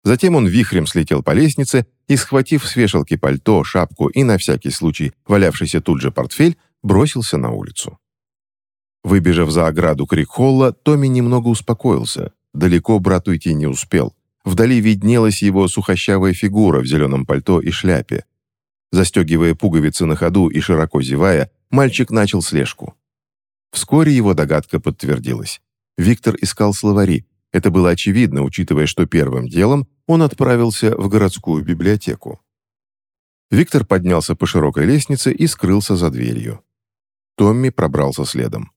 Затем он вихрем слетел по лестнице и, схватив с вешалки пальто, шапку и, на всякий случай, валявшийся тут же портфель, бросился на улицу. Выбежав за ограду Крикхолла, Томми немного успокоился. Далеко брат уйти не успел. Вдали виднелась его сухощавая фигура в зеленом пальто и шляпе, Застегивая пуговицы на ходу и широко зевая, мальчик начал слежку. Вскоре его догадка подтвердилась. Виктор искал словари. Это было очевидно, учитывая, что первым делом он отправился в городскую библиотеку. Виктор поднялся по широкой лестнице и скрылся за дверью. Томми пробрался следом.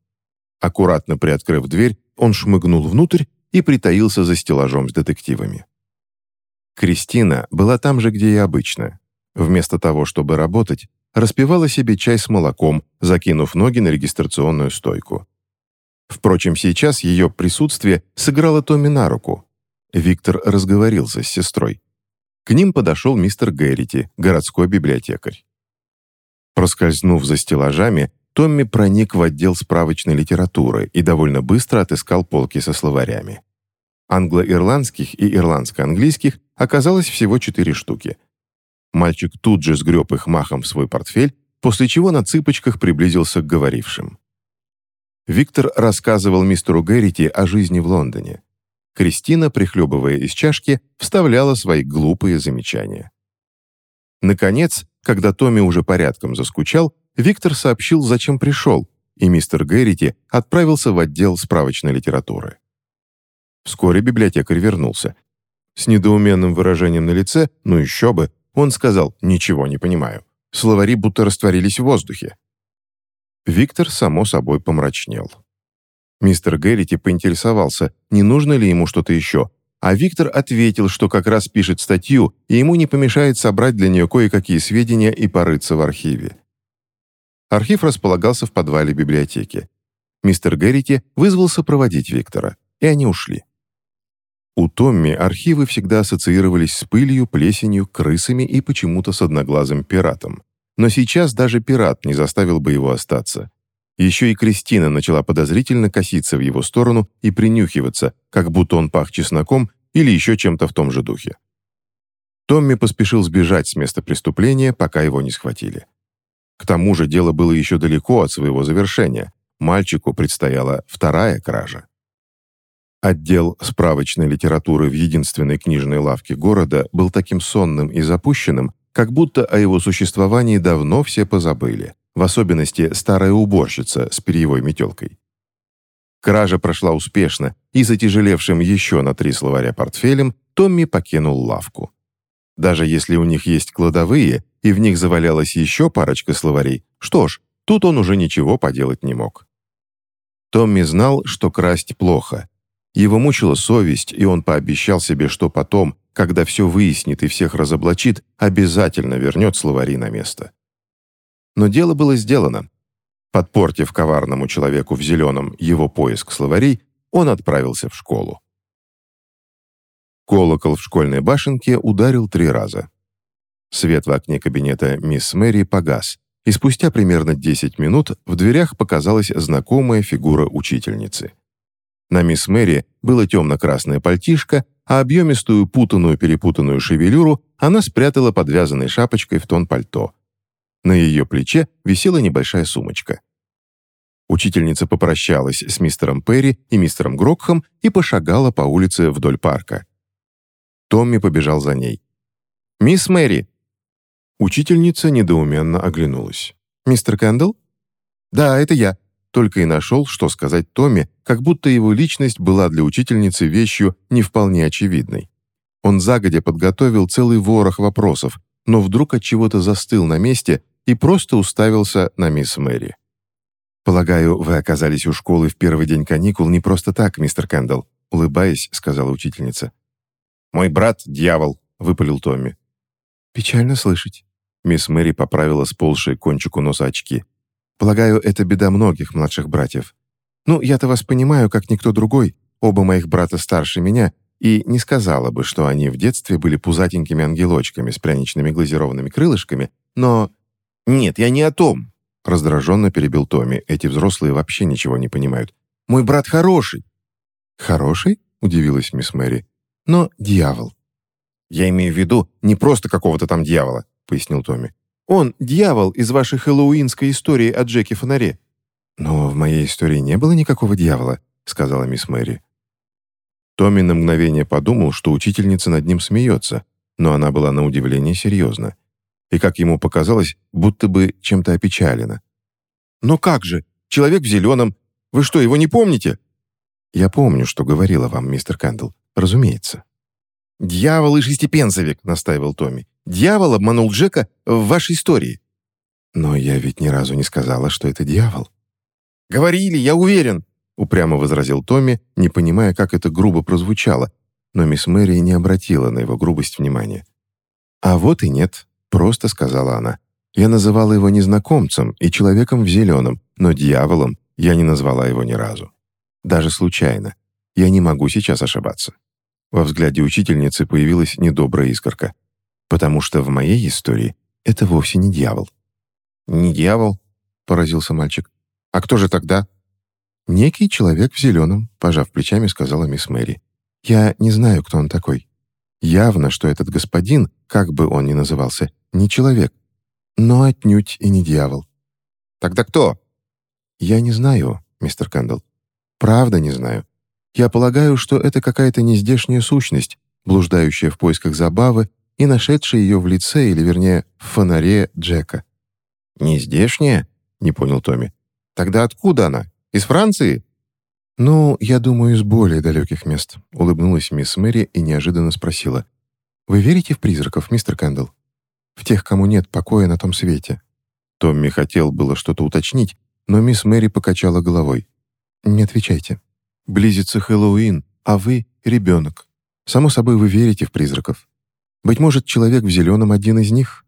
Аккуратно приоткрыв дверь, он шмыгнул внутрь и притаился за стеллажом с детективами. Кристина была там же, где и обычно, Вместо того, чтобы работать, распивала себе чай с молоком, закинув ноги на регистрационную стойку. Впрочем, сейчас ее присутствие сыграло Томми на руку. Виктор разговорился с сестрой. К ним подошел мистер Гэрити, городской библиотекарь. Проскользнув за стеллажами, Томми проник в отдел справочной литературы и довольно быстро отыскал полки со словарями. Англо-ирландских и ирландско-английских оказалось всего четыре штуки, Мальчик тут же сгреб их махом в свой портфель, после чего на цыпочках приблизился к говорившим. Виктор рассказывал мистеру Гэррити о жизни в Лондоне. Кристина, прихлебывая из чашки, вставляла свои глупые замечания. Наконец, когда Томми уже порядком заскучал, Виктор сообщил, зачем пришел, и мистер Гэррити отправился в отдел справочной литературы. Вскоре библиотекарь вернулся. С недоуменным выражением на лице, ну еще бы, он сказал «Ничего не понимаю». Словари будто растворились в воздухе. Виктор, само собой, помрачнел. Мистер Гэррити поинтересовался, не нужно ли ему что-то еще, а Виктор ответил, что как раз пишет статью, и ему не помешает собрать для нее кое-какие сведения и порыться в архиве. Архив располагался в подвале библиотеки. Мистер Гэррити вызвался проводить Виктора, и они ушли. У Томми архивы всегда ассоциировались с пылью, плесенью, крысами и почему-то с одноглазым пиратом. Но сейчас даже пират не заставил бы его остаться. Еще и Кристина начала подозрительно коситься в его сторону и принюхиваться, как будто он пах чесноком или еще чем-то в том же духе. Томми поспешил сбежать с места преступления, пока его не схватили. К тому же дело было еще далеко от своего завершения. Мальчику предстояла вторая кража. Отдел справочной литературы в единственной книжной лавке города был таким сонным и запущенным, как будто о его существовании давно все позабыли, в особенности старая уборщица с перьевой метелкой. Кража прошла успешно, и затяжелевшим еще на три словаря портфелем Томми покинул лавку. Даже если у них есть кладовые, и в них завалялась еще парочка словарей, что ж, тут он уже ничего поделать не мог. Томми знал, что красть плохо. Его мучила совесть, и он пообещал себе, что потом, когда все выяснит и всех разоблачит, обязательно вернет словари на место. Но дело было сделано. Подпортив коварному человеку в зеленом его поиск словарей, он отправился в школу. Колокол в школьной башенке ударил три раза. Свет в окне кабинета мисс Мэри погас, и спустя примерно 10 минут в дверях показалась знакомая фигура учительницы. На мисс Мэри было темно-красное пальтишко, а объемистую путанную-перепутанную шевелюру она спрятала подвязанной шапочкой в тон пальто. На ее плече висела небольшая сумочка. Учительница попрощалась с мистером Перри и мистером Грокхом и пошагала по улице вдоль парка. Томми побежал за ней. «Мисс Мэри!» Учительница недоуменно оглянулась. «Мистер Кэндалл?» «Да, это я», только и нашел, что сказать Томми, как будто его личность была для учительницы вещью не вполне очевидной. Он загодя подготовил целый ворох вопросов, но вдруг от чего-то застыл на месте и просто уставился на мисс Мэри. «Полагаю, вы оказались у школы в первый день каникул не просто так, мистер Кэндалл», улыбаясь, сказала учительница. «Мой брат — дьявол», — выпалил Томми. «Печально слышать». Мисс Мэри поправила сползшие кончику носа очки. «Полагаю, это беда многих младших братьев. Ну, я-то вас понимаю, как никто другой. Оба моих брата старше меня, и не сказала бы, что они в детстве были пузатенькими ангелочками с пряничными глазированными крылышками, но...» «Нет, я не о том», — раздраженно перебил Томми. «Эти взрослые вообще ничего не понимают. Мой брат хороший». «Хороший?» — удивилась мисс Мэри но дьявол. «Я имею в виду не просто какого-то там дьявола», — пояснил Томми. «Он дьявол из вашей хэллоуинской истории о Джеке Фонаре». «Но в моей истории не было никакого дьявола», — сказала мисс Мэри. Томми на мгновение подумал, что учительница над ним смеется, но она была на удивление серьезна. И, как ему показалось, будто бы чем-то опечалена. «Но как же? Человек в зеленом. Вы что, его не помните?» «Я помню, что говорила вам, мистер Кэндл. Разумеется. «Дьявол и шестипенсовик», — настаивал Томми. «Дьявол обманул Джека в вашей истории». «Но я ведь ни разу не сказала, что это дьявол». «Говорили, я уверен», — упрямо возразил Томми, не понимая, как это грубо прозвучало, но мисс Мэри не обратила на его грубость внимания. «А вот и нет», — просто сказала она. «Я называла его незнакомцем и человеком в зеленом, но дьяволом я не назвала его ни разу. Даже случайно. Я не могу сейчас ошибаться». Во взгляде учительницы появилась недобрая искорка. «Потому что в моей истории это вовсе не дьявол». «Не дьявол?» — поразился мальчик. «А кто же тогда?» «Некий человек в зеленом», — пожав плечами, сказала мисс Мэри. «Я не знаю, кто он такой. Явно, что этот господин, как бы он ни назывался, не человек, но отнюдь и не дьявол». «Тогда кто?» «Я не знаю, мистер Кэндалл. Правда не знаю. Я полагаю, что это какая-то нездешняя сущность, блуждающая в поисках забавы и нашедшая ее в лице, или вернее, в фонаре Джека. «Нездешняя?» — не понял Томми. «Тогда откуда она? Из Франции?» «Ну, я думаю, из более далеких мест», — улыбнулась мисс Мэри и неожиданно спросила. «Вы верите в призраков, мистер Кэндалл? В тех, кому нет покоя на том свете?» Томми хотел было что-то уточнить, но мисс Мэри покачала головой. «Не отвечайте. Близится Хэллоуин, а вы — ребенок. Само собой, вы верите в призраков. Быть может, человек в зеленом один из них?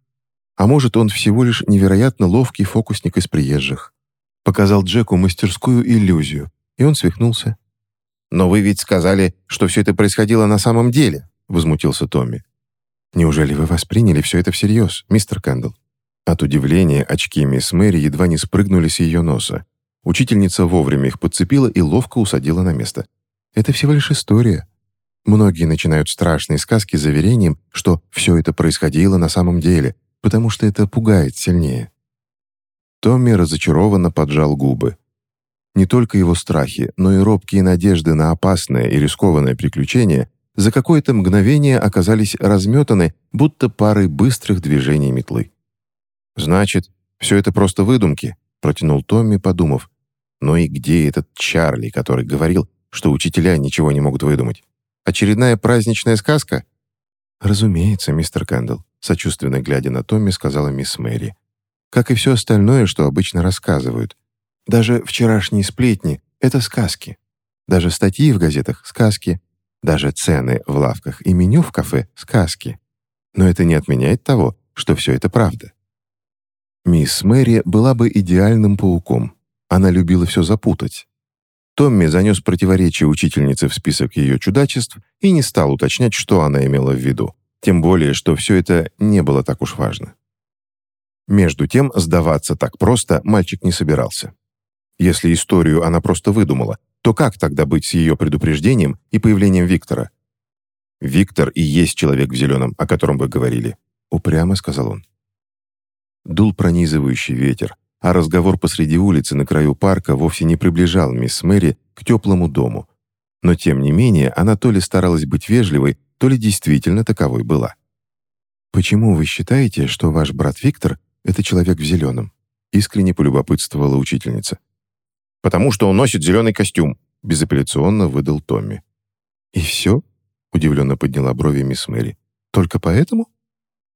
А может, он всего лишь невероятно ловкий фокусник из приезжих. Показал Джеку мастерскую иллюзию, и он свихнулся. «Но вы ведь сказали, что все это происходило на самом деле», — возмутился Томми. «Неужели вы восприняли все это всерьез, мистер Кэндалл?» От удивления очки мисс Мэри едва не спрыгнули с ее носа. Учительница вовремя их подцепила и ловко усадила на место. «Это всего лишь история. Многие начинают страшные сказки заверением, что все это происходило на самом деле, потому что это пугает сильнее». Томми разочарованно поджал губы. Не только его страхи, но и робкие надежды на опасное и рискованное приключение за какое-то мгновение оказались разметаны, будто парой быстрых движений метлы. «Значит, все это просто выдумки», — протянул Томми, подумав. «Но и где этот Чарли, который говорил, что учителя ничего не могут выдумать? Очередная праздничная сказка?» «Разумеется, мистер Кэндалл», — сочувственно глядя на Томми, сказала мисс Мэри. «Как и все остальное, что обычно рассказывают. Даже вчерашние сплетни — это сказки. Даже статьи в газетах — сказки. Даже цены в лавках и меню в кафе — сказки. Но это не отменяет того, что все это правда. Мисс Мэри была бы идеальным пауком. Она любила все запутать. Томми занес противоречие учительницы в список ее чудачеств и не стал уточнять, что она имела в виду. Тем более, что все это не было так уж важно. Между тем, сдаваться так просто мальчик не собирался. Если историю она просто выдумала, то как тогда быть с ее предупреждением и появлением Виктора? «Виктор и есть человек в зеленом, о котором вы говорили», — упрямо сказал он. Дул пронизывающий ветер, а разговор посреди улицы на краю парка вовсе не приближал мисс Мэри к теплому дому. Но тем не менее она то ли старалась быть вежливой, то ли действительно таковой была. «Почему вы считаете, что ваш брат Виктор — это человек в зеленом?» — искренне полюбопытствовала учительница. «Потому что он носит зеленый костюм», — безапелляционно выдал Томми. «И все?» — удивленно подняла брови мисс Мэри. «Только поэтому?»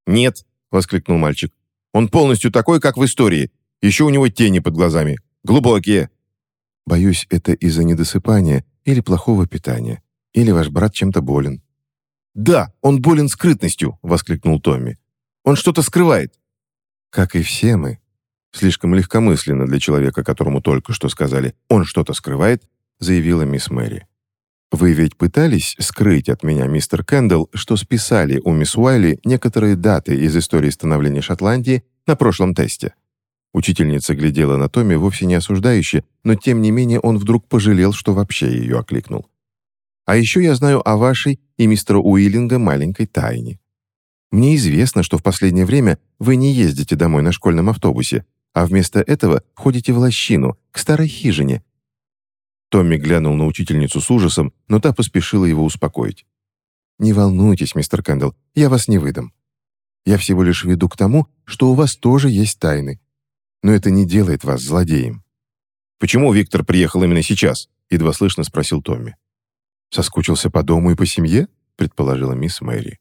«Нет», — воскликнул мальчик. Он полностью такой, как в истории. Еще у него тени под глазами. Глубокие. Боюсь, это из-за недосыпания или плохого питания. Или ваш брат чем-то болен. «Да, он болен скрытностью», — воскликнул Томми. «Он что-то скрывает». «Как и все мы». Слишком легкомысленно для человека, которому только что сказали «он что-то скрывает», заявила мисс Мэри. «Вы ведь пытались скрыть от меня, мистер Кэндалл, что списали у мисс Уайли некоторые даты из истории становления Шотландии на прошлом тесте?» Учительница глядела на Томми вовсе не осуждающе, но тем не менее он вдруг пожалел, что вообще ее окликнул. «А еще я знаю о вашей и мистера Уиллинга маленькой тайне. Мне известно, что в последнее время вы не ездите домой на школьном автобусе, а вместо этого ходите в лощину, к старой хижине, Томми глянул на учительницу с ужасом, но та поспешила его успокоить. «Не волнуйтесь, мистер Кэндалл, я вас не выдам. Я всего лишь веду к тому, что у вас тоже есть тайны. Но это не делает вас злодеем». «Почему Виктор приехал именно сейчас?» — едва слышно спросил Томми. «Соскучился по дому и по семье?» — предположила мисс Мэри.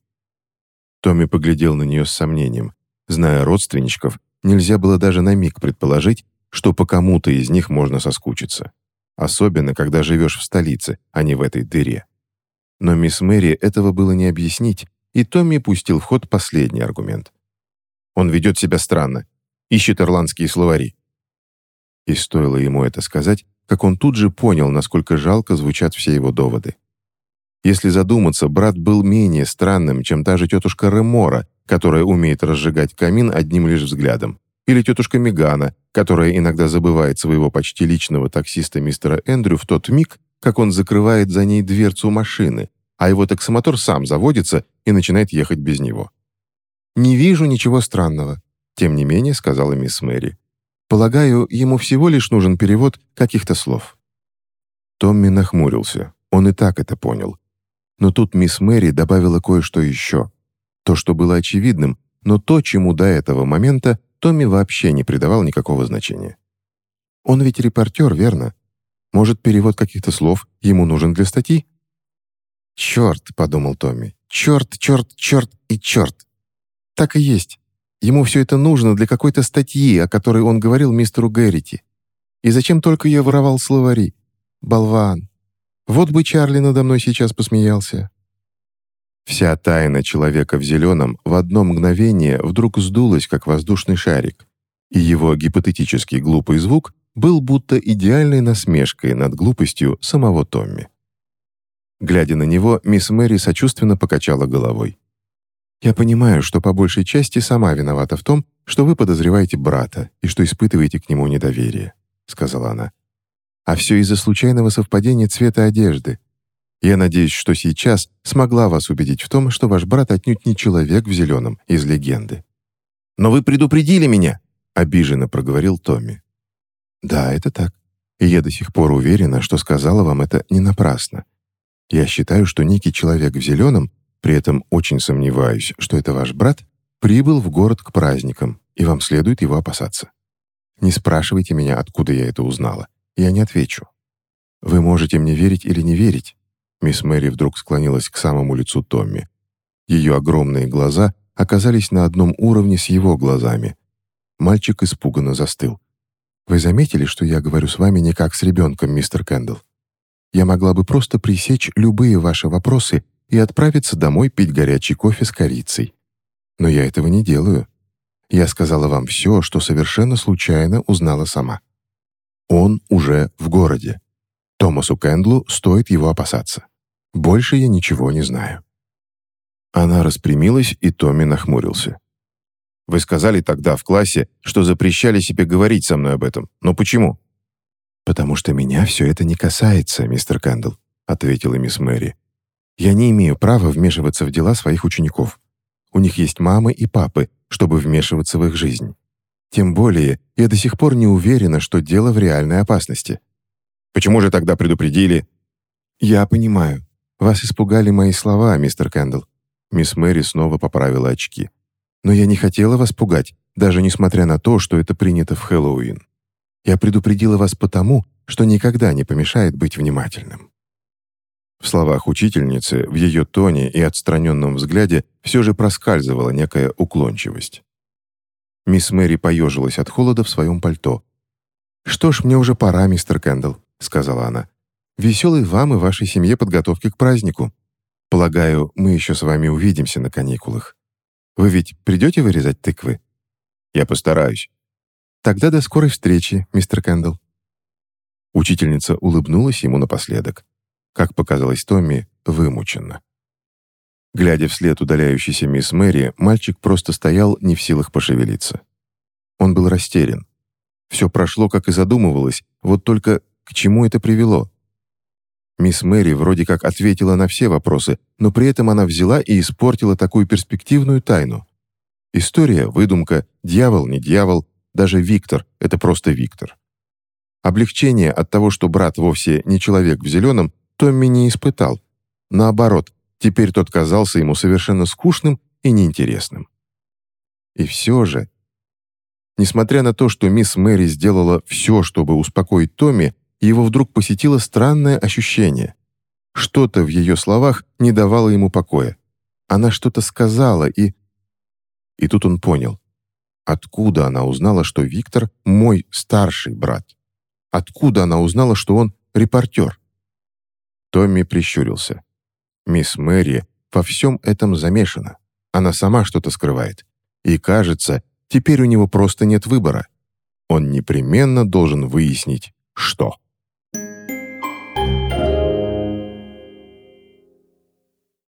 Томми поглядел на нее с сомнением. Зная родственничков, нельзя было даже на миг предположить, что по кому-то из них можно соскучиться особенно когда живешь в столице, а не в этой дыре. Но мисс Мэри этого было не объяснить, и Томми пустил в ход последний аргумент. Он ведет себя странно, ищет ирландские словари. И стоило ему это сказать, как он тут же понял, насколько жалко звучат все его доводы. Если задуматься, брат был менее странным, чем та же тетушка Ремора, которая умеет разжигать камин одним лишь взглядом, или тетушка Мегана, которая иногда забывает своего почти личного таксиста мистера Эндрю в тот миг, как он закрывает за ней дверцу машины, а его таксомотор сам заводится и начинает ехать без него. «Не вижу ничего странного», — тем не менее сказала мисс Мэри. «Полагаю, ему всего лишь нужен перевод каких-то слов». Томми нахмурился. Он и так это понял. Но тут мисс Мэри добавила кое-что еще. То, что было очевидным, но то, чему до этого момента Томми вообще не придавал никакого значения. Он ведь репортер, верно? Может, перевод каких-то слов ему нужен для статьи? «Черт», — подумал Томми, — «черт, черт, черт и черт». Так и есть. Ему все это нужно для какой-то статьи, о которой он говорил мистеру Гэррити. И зачем только я воровал словари? Болван. Вот бы Чарли надо мной сейчас посмеялся. Вся тайна человека в зеленом в одно мгновение вдруг сдулась, как воздушный шарик, и его гипотетический глупый звук был будто идеальной насмешкой над глупостью самого Томми. Глядя на него, мисс Мэри сочувственно покачала головой. «Я понимаю, что по большей части сама виновата в том, что вы подозреваете брата и что испытываете к нему недоверие», — сказала она. «А все из-за случайного совпадения цвета одежды. Я надеюсь, что сейчас смогла вас убедить в том, что ваш брат отнюдь не человек в зеленом из легенды». «Но вы предупредили меня!» — обиженно проговорил Томми. «Да, это так. И я до сих пор уверена, что сказала вам это не напрасно. Я считаю, что некий человек в зеленом, при этом очень сомневаюсь, что это ваш брат, прибыл в город к праздникам, и вам следует его опасаться. Не спрашивайте меня, откуда я это узнала. Я не отвечу. Вы можете мне верить или не верить. Мисс Мэри вдруг склонилась к самому лицу Томми. Ее огромные глаза оказались на одном уровне с его глазами. Мальчик испуганно застыл. «Вы заметили, что я говорю с вами не как с ребенком, мистер Кэндалл? Я могла бы просто пресечь любые ваши вопросы и отправиться домой пить горячий кофе с корицей. Но я этого не делаю. Я сказала вам все, что совершенно случайно узнала сама. Он уже в городе. Томасу Кэндлу стоит его опасаться. Больше я ничего не знаю». Она распрямилась, и Томми нахмурился. «Вы сказали тогда в классе, что запрещали себе говорить со мной об этом. Но почему?» «Потому что меня все это не касается, мистер Кэндл», ответила мисс Мэри. «Я не имею права вмешиваться в дела своих учеников. У них есть мамы и папы, чтобы вмешиваться в их жизнь. Тем более, я до сих пор не уверена, что дело в реальной опасности». «Почему же тогда предупредили?» «Я понимаю. Вас испугали мои слова, мистер Кэндл. Мисс Мэри снова поправила очки. «Но я не хотела вас пугать, даже несмотря на то, что это принято в Хэллоуин. Я предупредила вас потому, что никогда не помешает быть внимательным». В словах учительницы, в ее тоне и отстраненном взгляде все же проскальзывала некая уклончивость. Мисс Мэри поежилась от холода в своем пальто. «Что ж, мне уже пора, мистер Кэндалл», — сказала она. «Веселой вам и вашей семье подготовки к празднику. Полагаю, мы еще с вами увидимся на каникулах. Вы ведь придете вырезать тыквы? Я постараюсь. Тогда до скорой встречи, мистер Кэндалл. Учительница улыбнулась ему напоследок. Как показалось Томми, вымученно. Глядя вслед удаляющейся мисс Мэри, мальчик просто стоял не в силах пошевелиться. Он был растерян. Все прошло, как и задумывалось, вот только к чему это привело? Мисс Мэри вроде как ответила на все вопросы, но при этом она взяла и испортила такую перспективную тайну. История — выдумка, дьявол не дьявол, даже Виктор — это просто Виктор. Облегчение от того, что брат вовсе не человек в зеленом, Томми не испытал. Наоборот, теперь тот казался ему совершенно скучным и неинтересным. И все же, несмотря на то, что мисс Мэри сделала все, чтобы успокоить Томми, его вдруг посетило странное ощущение. Что-то в ее словах не давало ему покоя. Она что-то сказала, и... И тут он понял. Откуда она узнала, что Виктор — мой старший брат? Откуда она узнала, что он репортер? Томми прищурился. Мисс Мэри во всем этом замешана. Она сама что-то скрывает. И, кажется, теперь у него просто нет выбора. Он непременно должен выяснить, что.